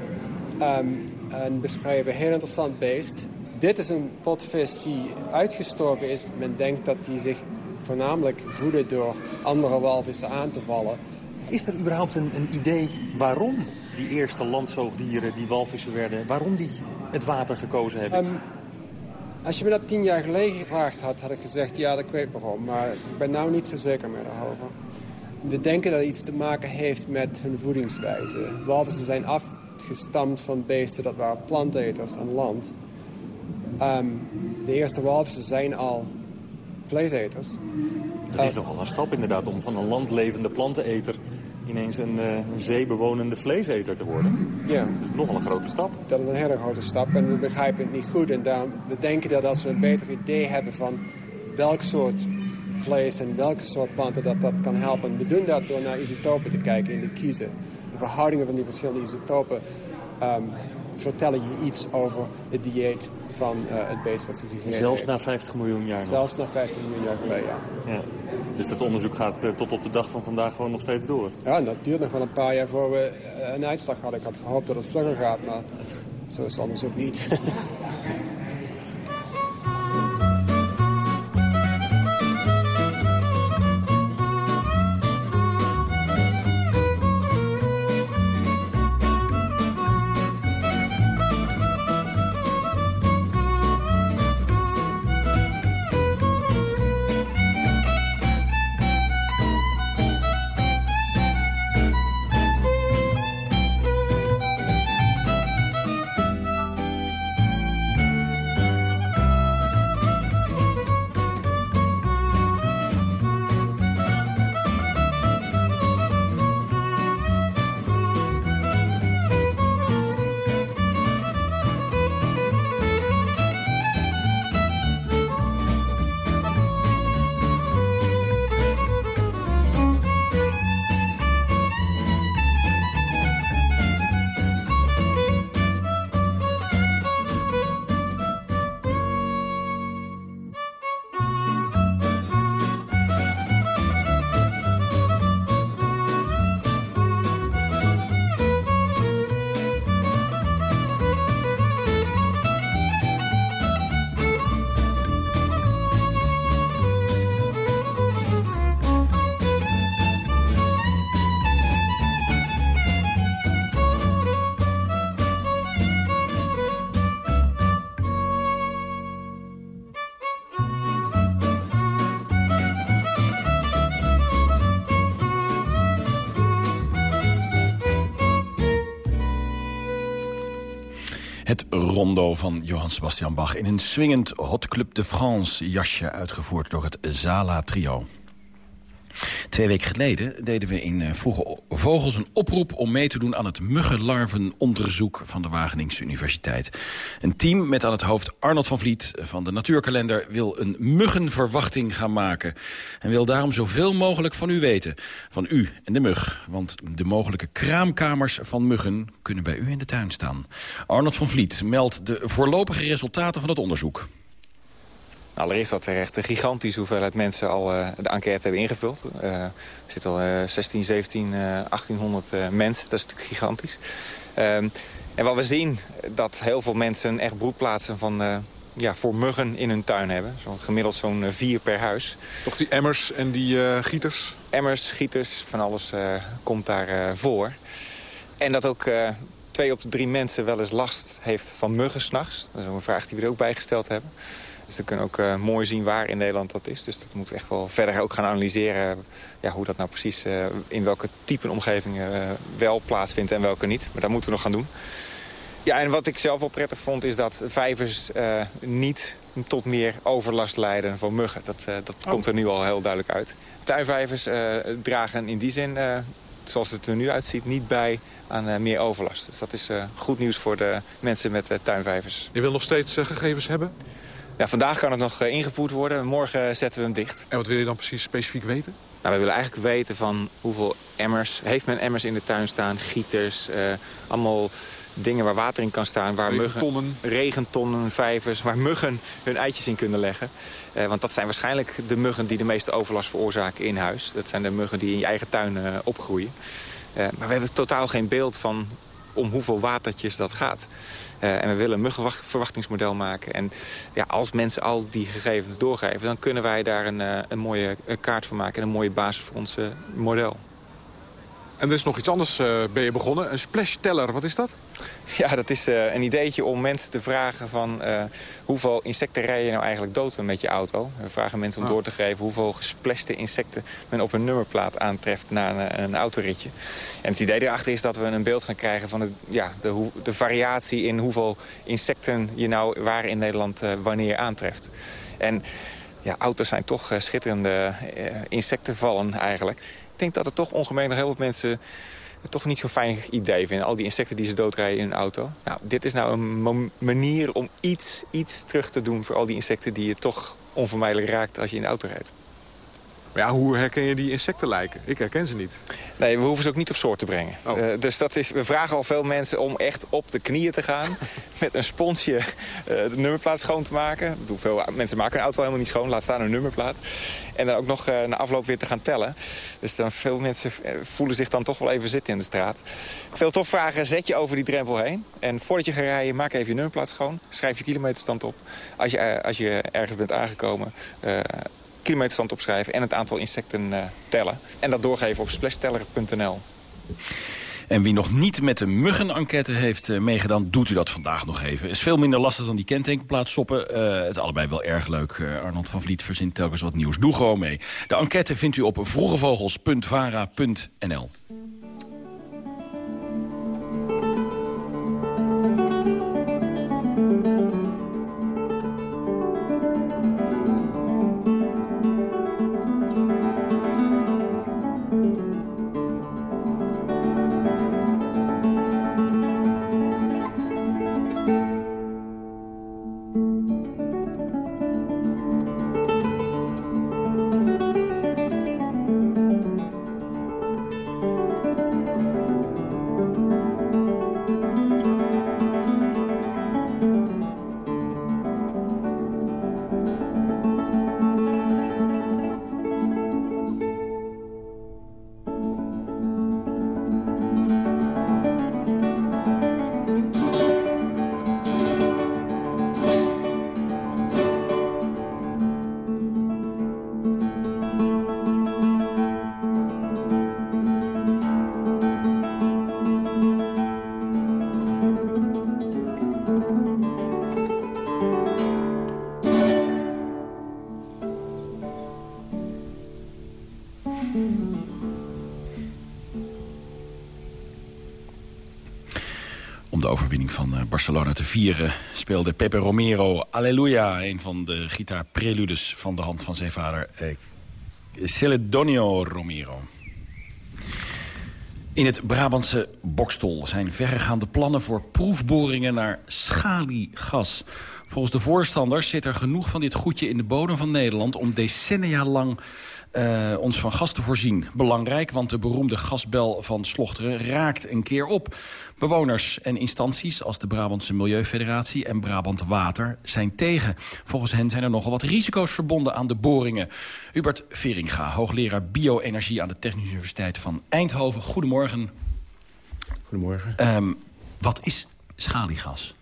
Um, en beschrijven, heel interessant beest. Dit is een potvis die uitgestorven is. Men denkt dat hij zich voornamelijk voedde door andere walvissen aan te vallen. Is er überhaupt een, een idee waarom die eerste landzoogdieren, die walvissen werden, waarom die het water gekozen hebben? Um, als je me dat tien jaar geleden gevraagd had, had ik gezegd ja, dat weet waarom. Maar ik ben nou niet zo zeker meer daarover. We denken dat het iets te maken heeft met hun voedingswijze. Walvissen zijn afgestamd van beesten dat waren planteneters aan land. Um, de eerste walvissen zijn al vleeseters. Dat is nogal een stap inderdaad om van een landlevende planteneter ineens een, uh, een zeebewonende vleeseter te worden. Ja. Nogal een grote stap. Dat is een hele grote stap en we begrijpen het niet goed. En daarom, we denken dat als we een beter idee hebben van welk soort vlees en welke soort planten dat, dat kan helpen. We doen dat door naar isotopen te kijken in de kiezen. De verhoudingen van die verschillende isotopen um, vertellen je iets over het dieet van uh, het beest wat ze gegeten Zelfs na 50 miljoen jaar Zelfs na 50 miljoen jaar geleden, ja. ja. Dus dat onderzoek gaat uh, tot op de dag van vandaag gewoon nog steeds door? Ja, en dat duurt nog wel een paar jaar voor we uh, een uitslag hadden. Ik had gehoopt dat het vlugger gaat, maar zo is het anders ook niet. van Johann Sebastian Bach in een swingend Hot Club de France jasje uitgevoerd door het Zala Trio. Twee weken geleden deden we in eh, Vroege Vogels een oproep om mee te doen aan het muggenlarvenonderzoek van de Wageningse Universiteit. Een team met aan het hoofd Arnold van Vliet van de Natuurkalender wil een muggenverwachting gaan maken. En wil daarom zoveel mogelijk van u weten. Van u en de mug. Want de mogelijke kraamkamers van muggen kunnen bij u in de tuin staan. Arnold van Vliet meldt de voorlopige resultaten van het onderzoek. Allereerst dat er echt een gigantische hoeveelheid mensen al uh, de enquête hebben ingevuld. Uh, er zitten al uh, 16, 17, 1800 mensen. Dat is natuurlijk gigantisch. Ehm, en wat we zien, dat heel veel mensen echt broedplaatsen van, ja, voor muggen in hun tuin hebben. Zo gemiddeld zo'n vier per huis. Toch die emmers en die gieters? Emmers, gieters, van alles komt daar voor. En dat ook twee op de drie mensen wel eens last heeft van muggen s'nachts. Dat is een vraag die we er ook bijgesteld hebben. Dus we kunnen ook uh, mooi zien waar in Nederland dat is. Dus dat moeten we echt wel verder ook gaan analyseren... Ja, hoe dat nou precies uh, in welke type omgevingen uh, wel plaatsvindt en welke niet. Maar dat moeten we nog gaan doen. Ja, en wat ik zelf wel prettig vond is dat vijvers niet tot meer overlast leiden van muggen. Dat, dat oh. komt er nu al heel duidelijk uit. Tuinvijvers dragen in die zin, zoals het er nu uitziet, niet bij aan meer overlast. Dus dat is goed nieuws voor de mensen met tuinvijvers. Je wil nog steeds gegevens hebben? Ja, vandaag kan het nog eh, ingevoerd worden. Morgen zetten we hem dicht. En wat wil je dan precies specifiek weten? Nou, we willen eigenlijk weten van hoeveel emmers... heeft men emmers in de tuin staan, gieters... Uh, allemaal dingen waar water in kan staan. Waar regentonnen. Muggen, regentonnen, vijvers, waar muggen hun eitjes in kunnen leggen. Uh, want dat zijn waarschijnlijk de muggen die de meeste overlast veroorzaken in huis. Dat zijn de muggen die in je eigen tuin uh, opgroeien. Maar we hebben totaal geen beeld van om hoeveel watertjes dat gaat. Uh, en we willen een muggenverwachtingsmodel maken. En ja, als mensen al die gegevens doorgeven... dan kunnen wij daar een, uh, een mooie eh, kaart van maken... en een mooie basis voor ons model. En er is nog iets anders uh, ben je begonnen. Een splashteller, wat is dat? Ja, dat is uh, een ideetje om mensen te vragen van uh, hoeveel insecten rij je nou eigenlijk dood met je auto. We vragen mensen om ah. door te geven hoeveel gesplashte insecten men op een nummerplaat aantreft na een, een autoritje. En het idee erachter is dat we een beeld gaan krijgen van de, ja, de, de variatie in hoeveel insecten je nou waar in Nederland wanneer aantreft. En ja, auto's zijn toch schitterende insectenvallen eigenlijk ik denk dat er toch ongemeen nog heel veel mensen het toch niet zo'n fijn idee vinden. Al die insecten die ze doodrijden in een auto. Nou, dit is nou een manier om iets, iets terug te doen voor al die insecten die je toch onvermijdelijk raakt als je in de auto rijdt. Maar ja, hoe herken je die insecten lijken? Ik herken ze niet. Nee, we hoeven ze ook niet op soort te brengen. Oh. Uh, dus dat is, we vragen al veel mensen om echt op de knieën te gaan. met een sponsje uh, de nummerplaat schoon te maken. Bedoel, veel mensen maken een auto helemaal niet schoon. Laat staan een nummerplaat. En dan ook nog uh, na afloop weer te gaan tellen. Dus dan veel mensen voelen zich dan toch wel even zitten in de straat. Wil toch vragen, zet je over die drempel heen. En voordat je gaat rijden, maak even je nummerplaat schoon. Schrijf je kilometerstand op. Als je, als je ergens bent aangekomen kilometerstand opschrijven en het aantal insecten uh, tellen. En dat doorgeven op splashteller.nl. En wie nog niet met de muggenenquête heeft uh, meegedaan, doet u dat vandaag nog even. Is veel minder lastig dan die kentekenplaat stoppen. Uh, het is allebei wel erg leuk. Uh, Arnold van Vliet verzint telkens wat nieuws. Doe gewoon mee. De enquête vindt u op vroegevogels.vara.nl. Barcelona te vieren speelde Pepe Romero Alleluia... een van de gitaarpreludes van de hand van zijn vader eh, Celedonio Romero. In het Brabantse Bokstol zijn verregaande plannen voor proefboringen naar schaliegas. Volgens de voorstanders zit er genoeg van dit goedje in de bodem van Nederland... om decennia lang uh, ons van gas te voorzien. Belangrijk, want de beroemde gasbel van Slochteren raakt een keer op. Bewoners en instanties als de Brabantse Milieufederatie en Brabant Water zijn tegen. Volgens hen zijn er nogal wat risico's verbonden aan de boringen. Hubert Veringa, hoogleraar bio-energie aan de Technische Universiteit van Eindhoven. Goedemorgen. Goedemorgen. Um, wat is schaliegas?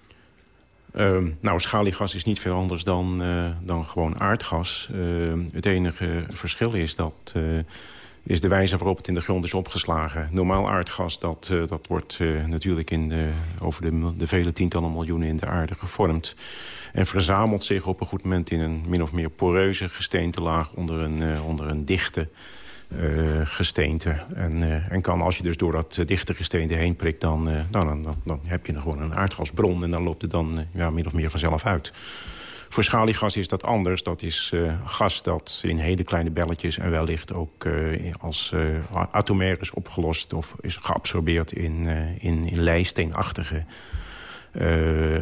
Uh, nou, schaliegas is niet veel anders dan, uh, dan gewoon aardgas. Uh, het enige verschil is dat uh, is de wijze waarop het in de grond is opgeslagen. Normaal aardgas, dat, dat wordt natuurlijk in de, over de, de, vele tientallen miljoenen in de aarde gevormd. En verzamelt zich op een goed moment in een min of meer poreuze gesteentelaag onder een, onder een dichte gesteente. En, uh, en kan, als je dus door dat dichte gesteente heen prikt... Dan, uh, dan, dan, dan, heb je gewoon een aardgasbron en dan loopt het dan ja, min of meer vanzelf uit. Voor schaliegas is dat anders. Dat is gas dat in hele kleine belletjes en wellicht ook als atomair is opgelost... of is geabsorbeerd in, in, in lijsteenachtige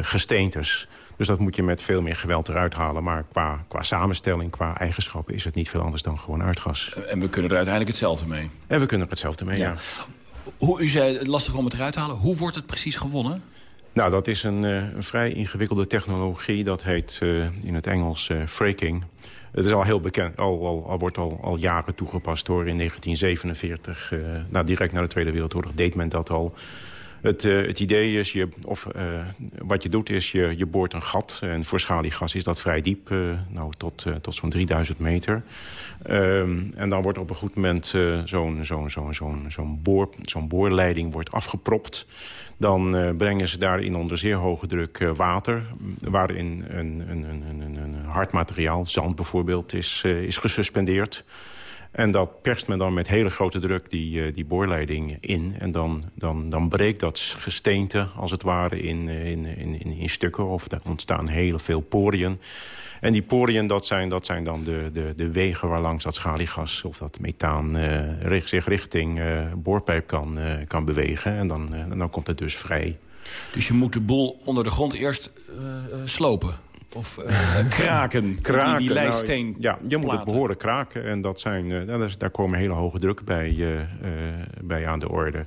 gesteentes... Dus dat moet je met veel meer geweld eruit halen. Maar qua, qua samenstelling, qua eigenschappen is het niet veel anders dan gewoon aardgas. En we kunnen er uiteindelijk hetzelfde mee? En we kunnen er hetzelfde mee, ja. Hoe, u zei, lastig om het eruit te halen. Hoe wordt het precies gewonnen? Nou, dat is een, een vrij ingewikkelde technologie. Dat heet uh, in het Engels uh, fracking. Het is al heel bekend, al, al, al wordt al, al jaren toegepast hoor. In 1947, uh, nou, direct na de Tweede Wereldoorlog, deed men dat al. Het, uh, het idee is, je, of uh, wat je doet is, je, je boort een gat. En voor schaliegas is dat vrij diep, uh, nou, tot, tot zo'n 3000 meter. Um, en dan wordt op een goed moment zo'n zo'n zo'n zo'n zo'n boor, zo'n boorleiding wordt afgepropt. Dan brengen ze daarin onder zeer hoge druk water... waarin een, een, een, een, een hard materiaal, zand bijvoorbeeld, is, is gesuspendeerd... En dat perst men dan met hele grote druk die, uh, die boorleiding in. En dan, dan, dan breekt dat gesteente als het ware in, in, in, in stukken. Of er ontstaan heel veel poriën. En die poriën, dat zijn, dat zijn dan de, de, de wegen waarlangs dat schaliegas of dat methaan uh, zich richting uh, boorpijp kan, kan bewegen. En dan, dan komt het dus vrij. Dus je moet de boel onder de grond eerst slopen? Of uh, kraken, kraken, die, die lijststeen nou, Ja, je moet het behoren kraken. En dat zijn, uh, daar, daar komen hele hoge druk bij, uh, bij aan de orde.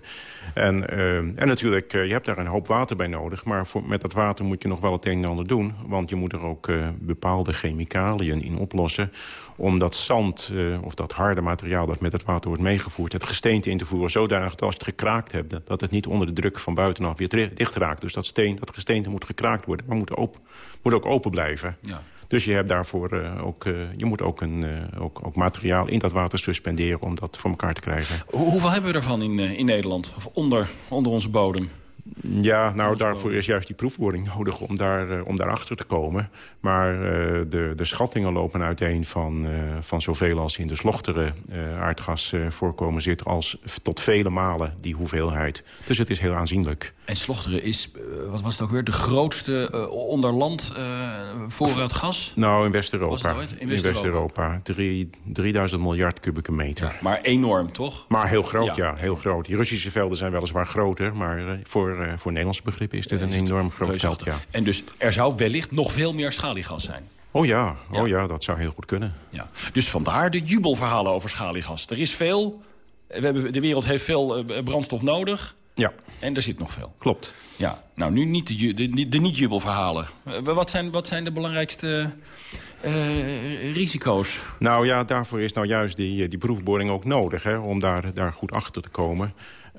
En, en natuurlijk, je hebt daar een hoop water bij nodig. Maar voor, met dat water moet je nog wel het een en ander doen. Want je moet er ook bepaalde chemicaliën in oplossen om dat zand of dat harde materiaal dat met het water wordt meegevoerd... het gesteente in te voeren zodanig dat als je het gekraakt hebt... dat het niet onder de druk van buitenaf weer dicht raakt. Dus dat, steen, dat gesteente moet gekraakt worden, maar moet, open, moet ook open blijven. Ja. Dus je, hebt daarvoor, uh, ook, uh, je moet ook, een, uh, ook, ook materiaal in dat water suspenderen... om dat voor elkaar te krijgen. hoeveel hebben we ervan in, in Nederland? Of onder, onder onze bodem? Ja, nou, daarvoor is juist die proefboring nodig om, daar, uh, om daarachter te komen. Maar uh, de, de schattingen lopen uiteen van, uh, van zoveel als in de slochteren aardgas voorkomen zit... als tot vele malen die hoeveelheid. Dus het is heel aanzienlijk. En slochteren is, wat was het ook weer, de grootste onderland voorraad gas? Nou, in West-Europa. In West-Europa. West 3000 miljard kubieke meter. Ja, maar enorm, toch? Maar heel groot, ja. ja. heel groot. Die Russische velden zijn weliswaar groter, maar voor voor, uh, voor Nederlandse begrippen is dit een enorm groot veld. Ja. En dus er zou wellicht nog veel meer schaliegas zijn. Oh ja, oh ja, dat zou heel goed kunnen. Ja. Dus vandaar de jubelverhalen over schaliegas. Er is veel, we hebben, de wereld heeft veel uh, brandstof nodig. Ja. En er zit nog veel. Klopt. Ja, nou nu niet de, de, de niet-jubelverhalen. Uh, wat, zijn, wat zijn de belangrijkste uh, risico's? Nou ja, daarvoor is nou juist die, die proefboring ook nodig... Hè, om daar, daar goed achter te komen.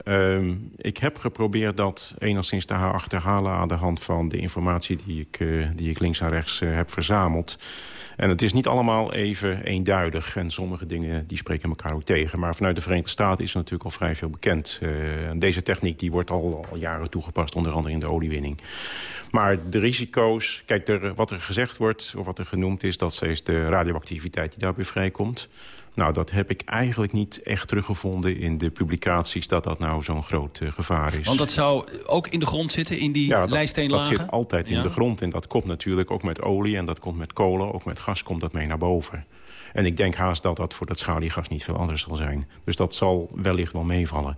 Um, ik heb geprobeerd dat enigszins te achterhalen... aan de hand van de informatie die ik, uh, die ik links en rechts heb verzameld. En het is niet allemaal even eenduidig. En sommige dingen die spreken elkaar ook tegen. Maar vanuit de Verenigde Staten is er natuurlijk al vrij veel bekend. Uh, deze techniek die wordt al, jaren toegepast, onder andere in de oliewinning. Maar de risico's, kijk, er, wat er gezegd wordt, of wat er genoemd is... dat is de radioactiviteit die daarbij vrijkomt. Nou, dat heb ik eigenlijk niet echt teruggevonden in de publicaties... dat dat nou zo'n groot gevaar is. Want dat zou ook in de grond zitten, in die ja, dat, lijsteenlagen? dat zit altijd in de grond. En dat komt natuurlijk ook met olie en dat komt met kolen. Ook met gas komt dat mee naar boven. En ik denk haast dat dat voor dat schaliegas niet veel anders zal zijn. Dus dat zal wellicht wel meevallen.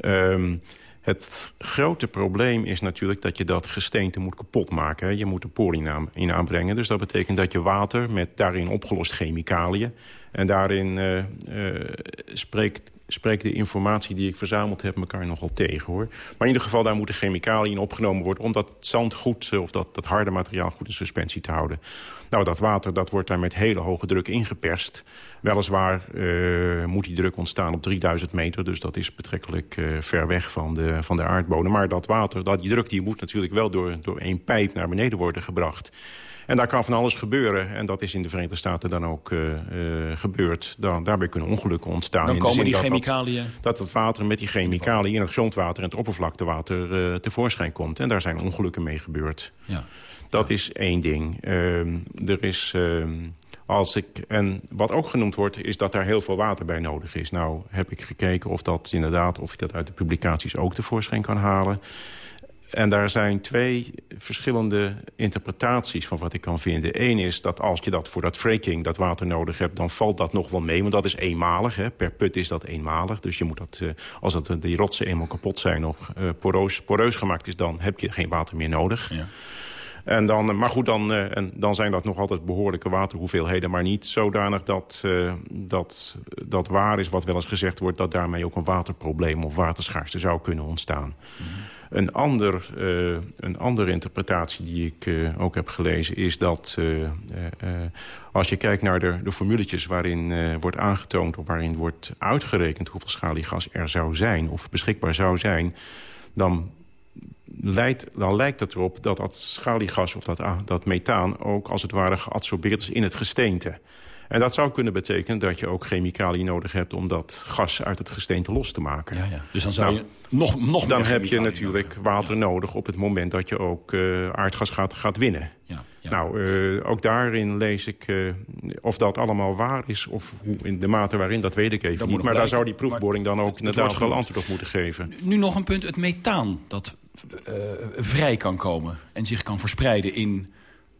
Mm het grote probleem is natuurlijk dat je dat gesteente moet kapotmaken. Je moet de polie in aanbrengen. Dus dat betekent dat je water met daarin opgelost chemicaliën... en daarin uh, uh, spreekt spreekt de informatie die ik verzameld heb elkaar nogal tegen. hoor. Maar in ieder geval, daar moeten chemicaliën opgenomen worden... om dat zand goed, eh, of dat, dat harde materiaal goed in suspensie te houden. Nou, dat water dat wordt daar met hele hoge druk ingeperst. Weliswaar moet die druk ontstaan op 3000 meter... dus dat is betrekkelijk ver weg van de, van de aardbodem. Maar dat water, dat, die druk die moet natuurlijk wel door, door één pijp naar beneden worden gebracht... En daar kan van alles gebeuren. En dat is in de Verenigde Staten dan ook uh, uh, gebeurd. Dan, daarbij kunnen ongelukken ontstaan. Dan in komen de die dat chemicaliën... Dat, dat het water met die chemicaliën in het grondwater en het oppervlaktewater uh, tevoorschijn komt. En daar zijn ongelukken mee gebeurd. Ja. Dat is één ding. Ehm, er is... Ehm, als ik, en wat ook genoemd wordt, is dat daar heel veel water bij nodig is. Nou heb ik gekeken of dat inderdaad, of ik dat uit de publicaties ook tevoorschijn kan halen. En daar zijn twee verschillende interpretaties van wat ik kan vinden. Eén is dat als je dat voor dat fracking, dat water nodig hebt... dan valt dat nog wel mee, want dat is eenmalig. Hè. Per put is dat eenmalig. Dus je moet dat, uh, als dat, die rotsen eenmaal kapot zijn... nog uh, poreus, poreus gemaakt is, dan heb je geen water meer nodig. Ja. En dan, maar goed, dan, en dan zijn dat nog altijd behoorlijke waterhoeveelheden... maar niet zodanig dat, dat dat waar is wat wel eens gezegd wordt... dat daarmee ook een waterprobleem of waterschaarste zou kunnen ontstaan. Mm -hmm. Een, ander, uh, een andere interpretatie die ik uh, ook heb gelezen is dat... Uh, als je kijkt naar de, de formuletjes waarin wordt aangetoond... of waarin wordt uitgerekend hoeveel schaliegas er zou zijn... of beschikbaar zou zijn... dan lijkt het erop dat dat schaliegas of dat, dat methaan... ook als het ware geabsorbeerd is in het gesteente. En dat zou kunnen betekenen dat je ook chemicaliën nodig hebt... om dat gas uit het gesteente los te maken. Ja, ja. Dus dan, zou nou, je nog, nog dan heb je natuurlijk nodig. water ja. nodig op het moment dat je ook uh, aardgas gaat, gaat winnen. Ja, ja. Nou, uh, ook daarin lees ik uh, of dat allemaal waar is... of hoe, in de mate waarin, dat weet ik even dat niet. Maar blijken. daar zou die proefboring dan ook inderdaad wel antwoord op moeten geven. Nu nog een punt, het methaan dat vrij kan komen... en zich kan verspreiden in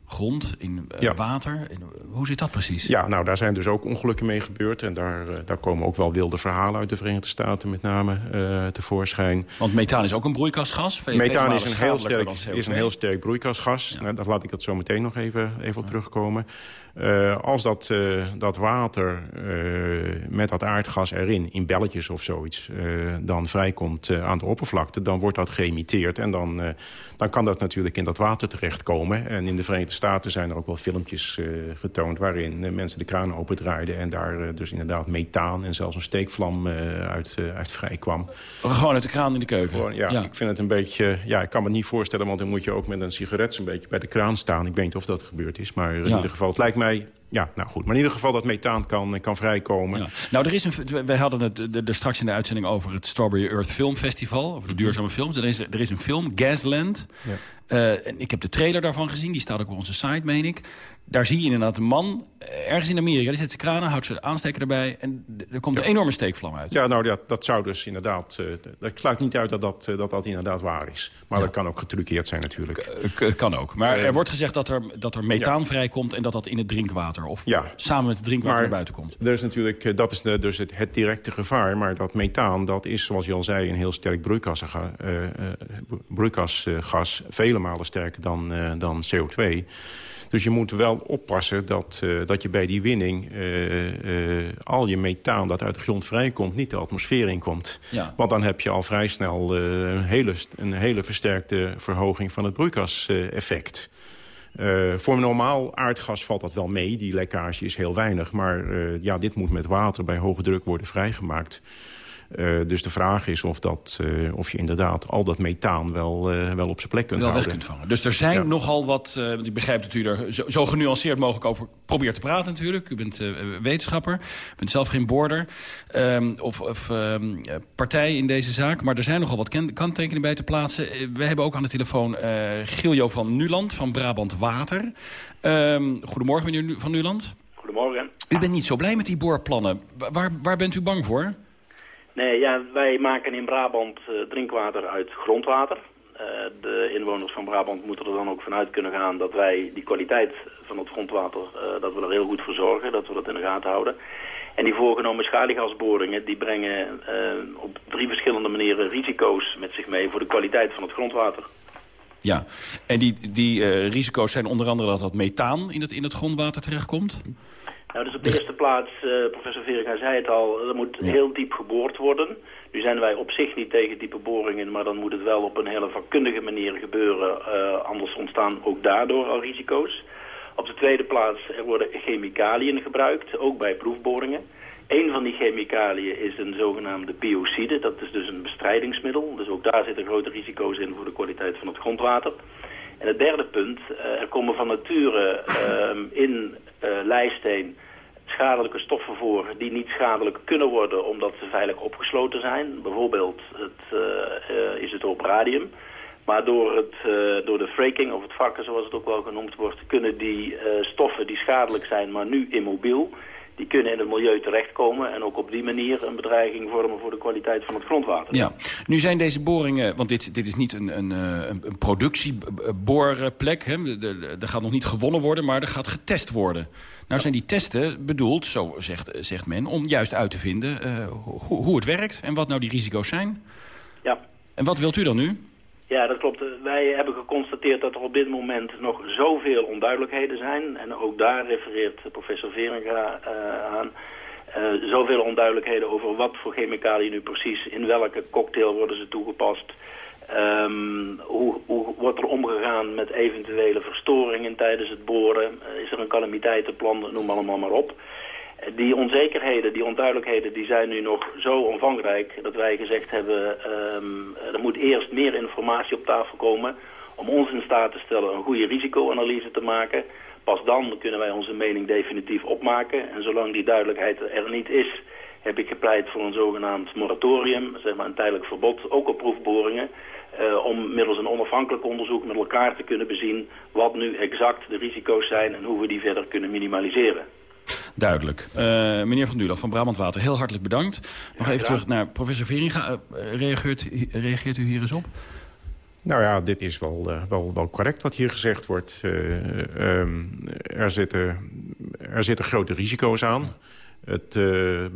grond, in uh, ja. water. In, hoe zit dat precies? Ja, nou, daar zijn dus ook ongelukken mee gebeurd. En daar, uh, daar komen ook wel wilde verhalen uit de Verenigde Staten met name uh, tevoorschijn. Want methaan is ook een broeikasgas? Methaan is een, heel sterk, is een heel sterk broeikasgas. Ja. Nou, dat laat ik dat zo meteen nog even, even op terugkomen. Uh, als dat, uh, dat water uh, met dat aardgas erin, in belletjes of zoiets... dan vrijkomt aan de oppervlakte, dan wordt dat geëmiteerd. En dan, dan kan dat natuurlijk in dat water terechtkomen. En in de Verenigde Staten zijn er ook wel filmpjes getoond... waarin mensen de kraan opendraaiden... en daar dus inderdaad methaan en zelfs een steekvlam uit, uit vrij kwam. Gewoon uit de kraan in de keuken? Gewoon, ja, ja, ik vind het een beetje... Ja, ik kan me niet voorstellen, want dan moet je ook met een sigaret... een beetje bij de kraan staan. Ik weet niet of dat gebeurd is, maar in ja. ieder geval... het lijkt mij ja, nou goed. Maar in ieder geval dat methaan kan, kan vrijkomen. Ja. Nou, er is een, wij hadden het er straks in de uitzending over het Strawberry Earth Film Festival. Over de duurzame films. Er is, er is een film, Gasland. Ja. Uh, en ik heb de trailer daarvan gezien. Die staat ook op onze site, meen ik. Daar zie je inderdaad een man, ergens in Amerika... die zet zijn kranen, houdt zijn aansteker erbij... en er komt ja. een enorme steekvlam uit. Ja, nou, dat, dat zou dus inderdaad... Uh, dat sluit niet uit dat dat, uh, dat, dat inderdaad waar is. Maar ja. dat kan ook getruckeerd zijn natuurlijk. Het kan ook. Maar er wordt gezegd dat er, dat er methaan ja. vrijkomt... en dat dat in het drinkwater of samen met het drinkwater maar naar buiten komt. Er is natuurlijk, dat is de, dus het, het, directe gevaar. Maar dat methaan, dat is zoals je al zei... een heel sterk broeikasgas. vele malen sterker dan, dan CO2. Dus je moet wel oppassen dat, uh, dat je bij die winning... Uh, uh, al je methaan dat uit de grond vrijkomt niet de atmosfeer inkomt. Ja. Want dan heb je al vrij snel een, hele, een hele versterkte verhoging van het broeikaseffect. voor normaal aardgas valt dat wel mee. Die lekkage is heel weinig. Maar ja, dit moet met water bij hoge druk worden vrijgemaakt. Uh, dus de vraag is of, dat, uh, of je inderdaad al dat methaan wel, uh, wel op zijn plek kunt wel houden. Weg kunt vangen. Dus er zijn ja. nogal wat... want ik begrijp dat u er zo, zo, genuanceerd mogelijk over probeert te praten natuurlijk. U bent wetenschapper, u bent zelf geen border um, of, of um, partij in deze zaak. Maar er zijn nogal wat kanttekeningen bij te plaatsen. we hebben ook aan de telefoon Giljo van Nuland van Brabant Water. Um, goedemorgen meneer van Nuland. Goedemorgen. U bent niet zo blij met die boorplannen. Waar, waar bent u bang voor? Nee, ja, wij maken in Brabant uh, drinkwater uit grondwater. Uh, de inwoners van Brabant moeten er dan ook vanuit kunnen gaan dat wij die kwaliteit van het grondwater, uh, dat we er heel goed voor zorgen, dat we dat in de gaten houden. En die voorgenomen schaliegasboringen die brengen op drie verschillende manieren risico's met zich mee voor de kwaliteit van het grondwater. Ja, en die, die risico's zijn onder andere dat dat methaan in het, in het grondwater terechtkomt? Nou, dus op de eerste plaats, uh, professor Veriga zei het al, er moet heel diep geboord worden. Nu zijn wij op zich niet tegen diepe boringen, maar dan moet het wel op een hele vakkundige manier gebeuren. Uh, anders ontstaan ook daardoor al risico's. Op de tweede plaats, er worden chemicaliën gebruikt, ook bij proefboringen. Een van die chemicaliën is een zogenaamde biocide, dat is dus een bestrijdingsmiddel. Dus ook daar zitten grote risico's in voor de kwaliteit van het grondwater. En het derde punt, uh, er komen van nature uh, in uh, lijsteen schadelijke stoffen voor die niet schadelijk kunnen worden omdat ze veilig opgesloten zijn. Bijvoorbeeld het, uh, is het op radium. Maar door, het, door de fracking, of het vakken zoals het ook wel genoemd wordt, kunnen die stoffen die schadelijk zijn, maar nu immobiel, die kunnen in het milieu terechtkomen en ook op die manier een bedreiging vormen voor de kwaliteit van het grondwater. Ja, nu zijn deze boringen, want dit, dit is niet een, een, een, een productieboorplek, hè? er gaat nog niet gewonnen worden, maar er gaat getest worden. Nou zijn die testen bedoeld, zo zegt, zegt men, om juist uit te vinden uh, hoe, hoe het werkt en wat nou die risico's zijn. Ja. En wat wilt u dan nu? Ja, dat klopt. Wij hebben geconstateerd dat er op dit moment nog zoveel onduidelijkheden zijn. En ook daar refereert professor Veringa uh, aan. Uh, zoveel onduidelijkheden over wat voor chemicaliën nu precies in welke cocktail worden ze toegepast. Um, hoe, wordt er omgegaan met eventuele verstoringen tijdens het boren? Uh, is er een calamiteitenplan? Noem allemaal maar op. Die onzekerheden, die onduidelijkheden, die zijn nu nog zo omvangrijk dat wij gezegd hebben, um, er moet eerst meer informatie op tafel komen om ons in staat te stellen een goede risicoanalyse te maken. Pas dan kunnen wij onze mening definitief opmaken. En zolang die duidelijkheid er niet is, heb ik gepleit voor een zogenaamd moratorium, zeg maar een tijdelijk verbod, ook op proefboringen. Uh, om middels een onafhankelijk onderzoek met elkaar te kunnen bezien wat nu exact de risico's zijn en hoe we die verder kunnen minimaliseren. Duidelijk. Uh, meneer Van Duurland van Brabant Water, heel hartelijk bedankt. Nog even terug naar professor Veringa. Uh, reageert, reageert u hier eens op? Nou ja, dit is wel, uh, wel, wel correct wat hier gezegd wordt. Um, er, zitten, er zitten grote risico's aan. Het,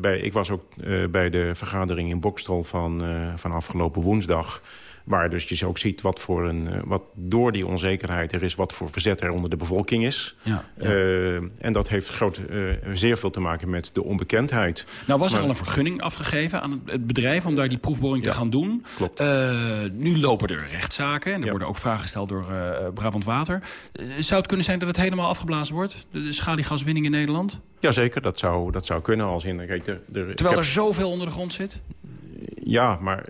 bij, ik was ook bij de vergadering in Bokstel van, van afgelopen woensdag... Waar dus je ook ziet wat, voor een, eh, wat door die onzekerheid er is... wat voor verzet er onder de bevolking is. Ja, ja. Uh, en dat heeft groot, uh, zeer veel te maken met de onbekendheid. Nou was er al een vergunning afgegeven aan het bedrijf... om daar die proefboring ja, te gaan doen. Klopt. nu lopen er rechtszaken. En er worden ook vragen gesteld door Brabant Water. zou het kunnen zijn dat het helemaal afgeblazen wordt? De schaliegaswinning in Nederland? Jazeker, dat zou, dat zou kunnen. Als in, kijk, de, de, Terwijl heb... er zoveel onder de grond zit? Ja, maar...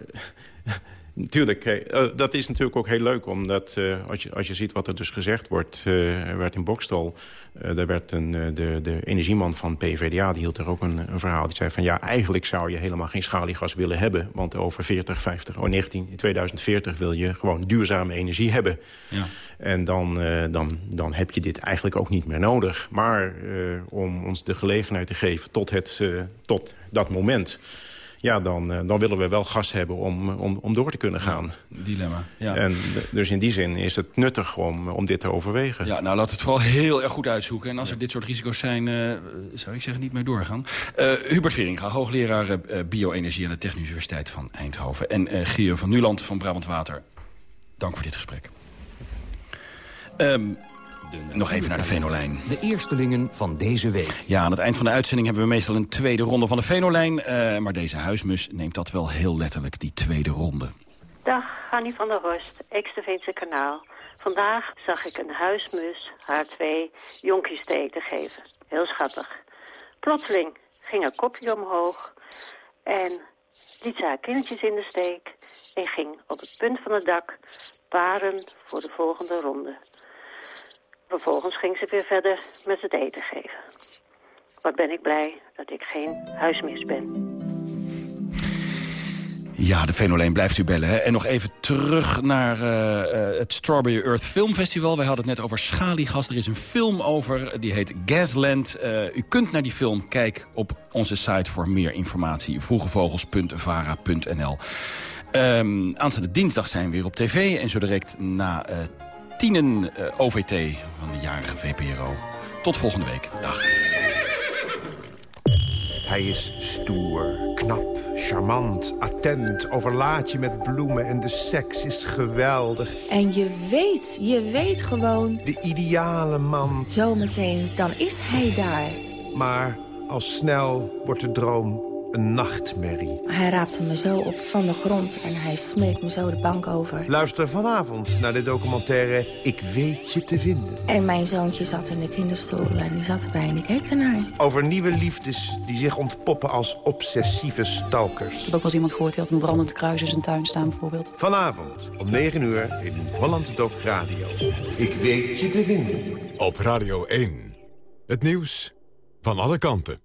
Tuurlijk, uh, dat is natuurlijk ook heel leuk. Omdat uh, als, je, als je ziet wat er dus gezegd wordt, uh, er werd in Bokstal... daar werd een, de, de energieman van PVDA, die hield er ook een, een, verhaal. Die zei van ja, eigenlijk zou je helemaal geen schaliegas willen hebben. Want over 40, 50, oh 19, 2040 wil je gewoon duurzame energie hebben. Ja. En dan, dan, dan heb je dit eigenlijk ook niet meer nodig. Maar om ons de gelegenheid te geven tot, het, tot dat moment ja, dan, uh, dan willen we wel gas hebben om, om, om door te kunnen gaan. Ja, dilemma, ja. En dus in die zin is het nuttig om, om dit te overwegen. Ja, nou laat het vooral heel erg goed uitzoeken. En als er dit soort risico's zijn, uh, zou ik zeggen niet meer doorgaan. Uh, Hubert Veringa, hoogleraar bio-energie aan de Technische Universiteit van Eindhoven. En Gio van Nuland van Brabant Water. Dank voor dit gesprek. Um, nog even naar de Venolijn. De eerstelingen van deze week. Ja, aan het eind van de uitzending hebben we meestal een tweede ronde van de Venolijn. Uh, maar deze huismus neemt dat wel heel letterlijk, die tweede ronde. Dag, Hanny van der Horst, Eksterveense kanaal. Vandaag zag ik een huismus haar twee jonkies te eten geven. Heel schattig. Plotseling ging haar kopje omhoog en liet ze haar kindertjes in de steek... en ging op het punt van het dak paren voor de volgende ronde. Vervolgens ging ze weer verder met het eten geven. Wat ben ik blij dat ik geen huismis ben. Ja, de Venoleen blijft u bellen. Hè? En nog even terug naar uh, uh, het Strawberry Earth Film Festival. Wij hadden het net over schaliegas. Er is een film over, die heet Gasland. Uh, u kunt naar die film, kijk op onze site voor meer informatie. vroegevogels.vara.nl um, Aanstaande dinsdag zijn we weer op tv. En zo direct na tienen OVT van de jarige VPRO. Tot volgende week. Dag. Hij is stoer, knap, charmant, attent, overlaat je met bloemen en de seks is geweldig. En je weet, je weet gewoon... De ideale man. Zometeen, dan is hij daar. Maar al snel wordt de droom een nachtmerrie. Hij raapte me zo op van de grond en hij smeet me zo de bank over. Luister vanavond naar de documentaire Ik weet je te vinden. En mijn zoontje zat in de kinderstoel en die zat erbij en ik keek ernaar. Over nieuwe liefdes die zich ontpoppen als obsessieve stalkers. Ik heb ook wel eens iemand gehoord die had een brandend kruis in zijn tuin staan bijvoorbeeld. Vanavond om 9 uur in Holland Doc Radio. Ik weet je te vinden. Op Radio 1. Het nieuws van alle kanten.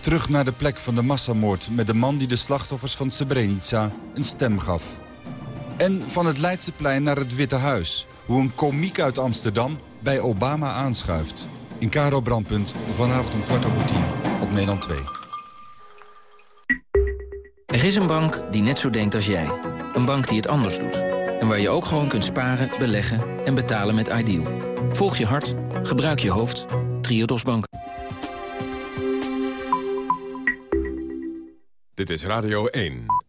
Terug naar de plek van de massamoord met de man die de slachtoffers van Srebrenica een stem gaf. En van het Leidseplein naar het Witte Huis. Hoe een komiek uit Amsterdam bij Obama aanschuift. In Caro Brandpunt vanavond om kwart over tien op Nederland 2. Er is een bank die net zo denkt als jij. Een bank die het anders doet. En waar je ook gewoon kunt sparen, beleggen en betalen met Ideal. Volg je hart, gebruik je hoofd. Triodos Bank. Dit is Radio 1.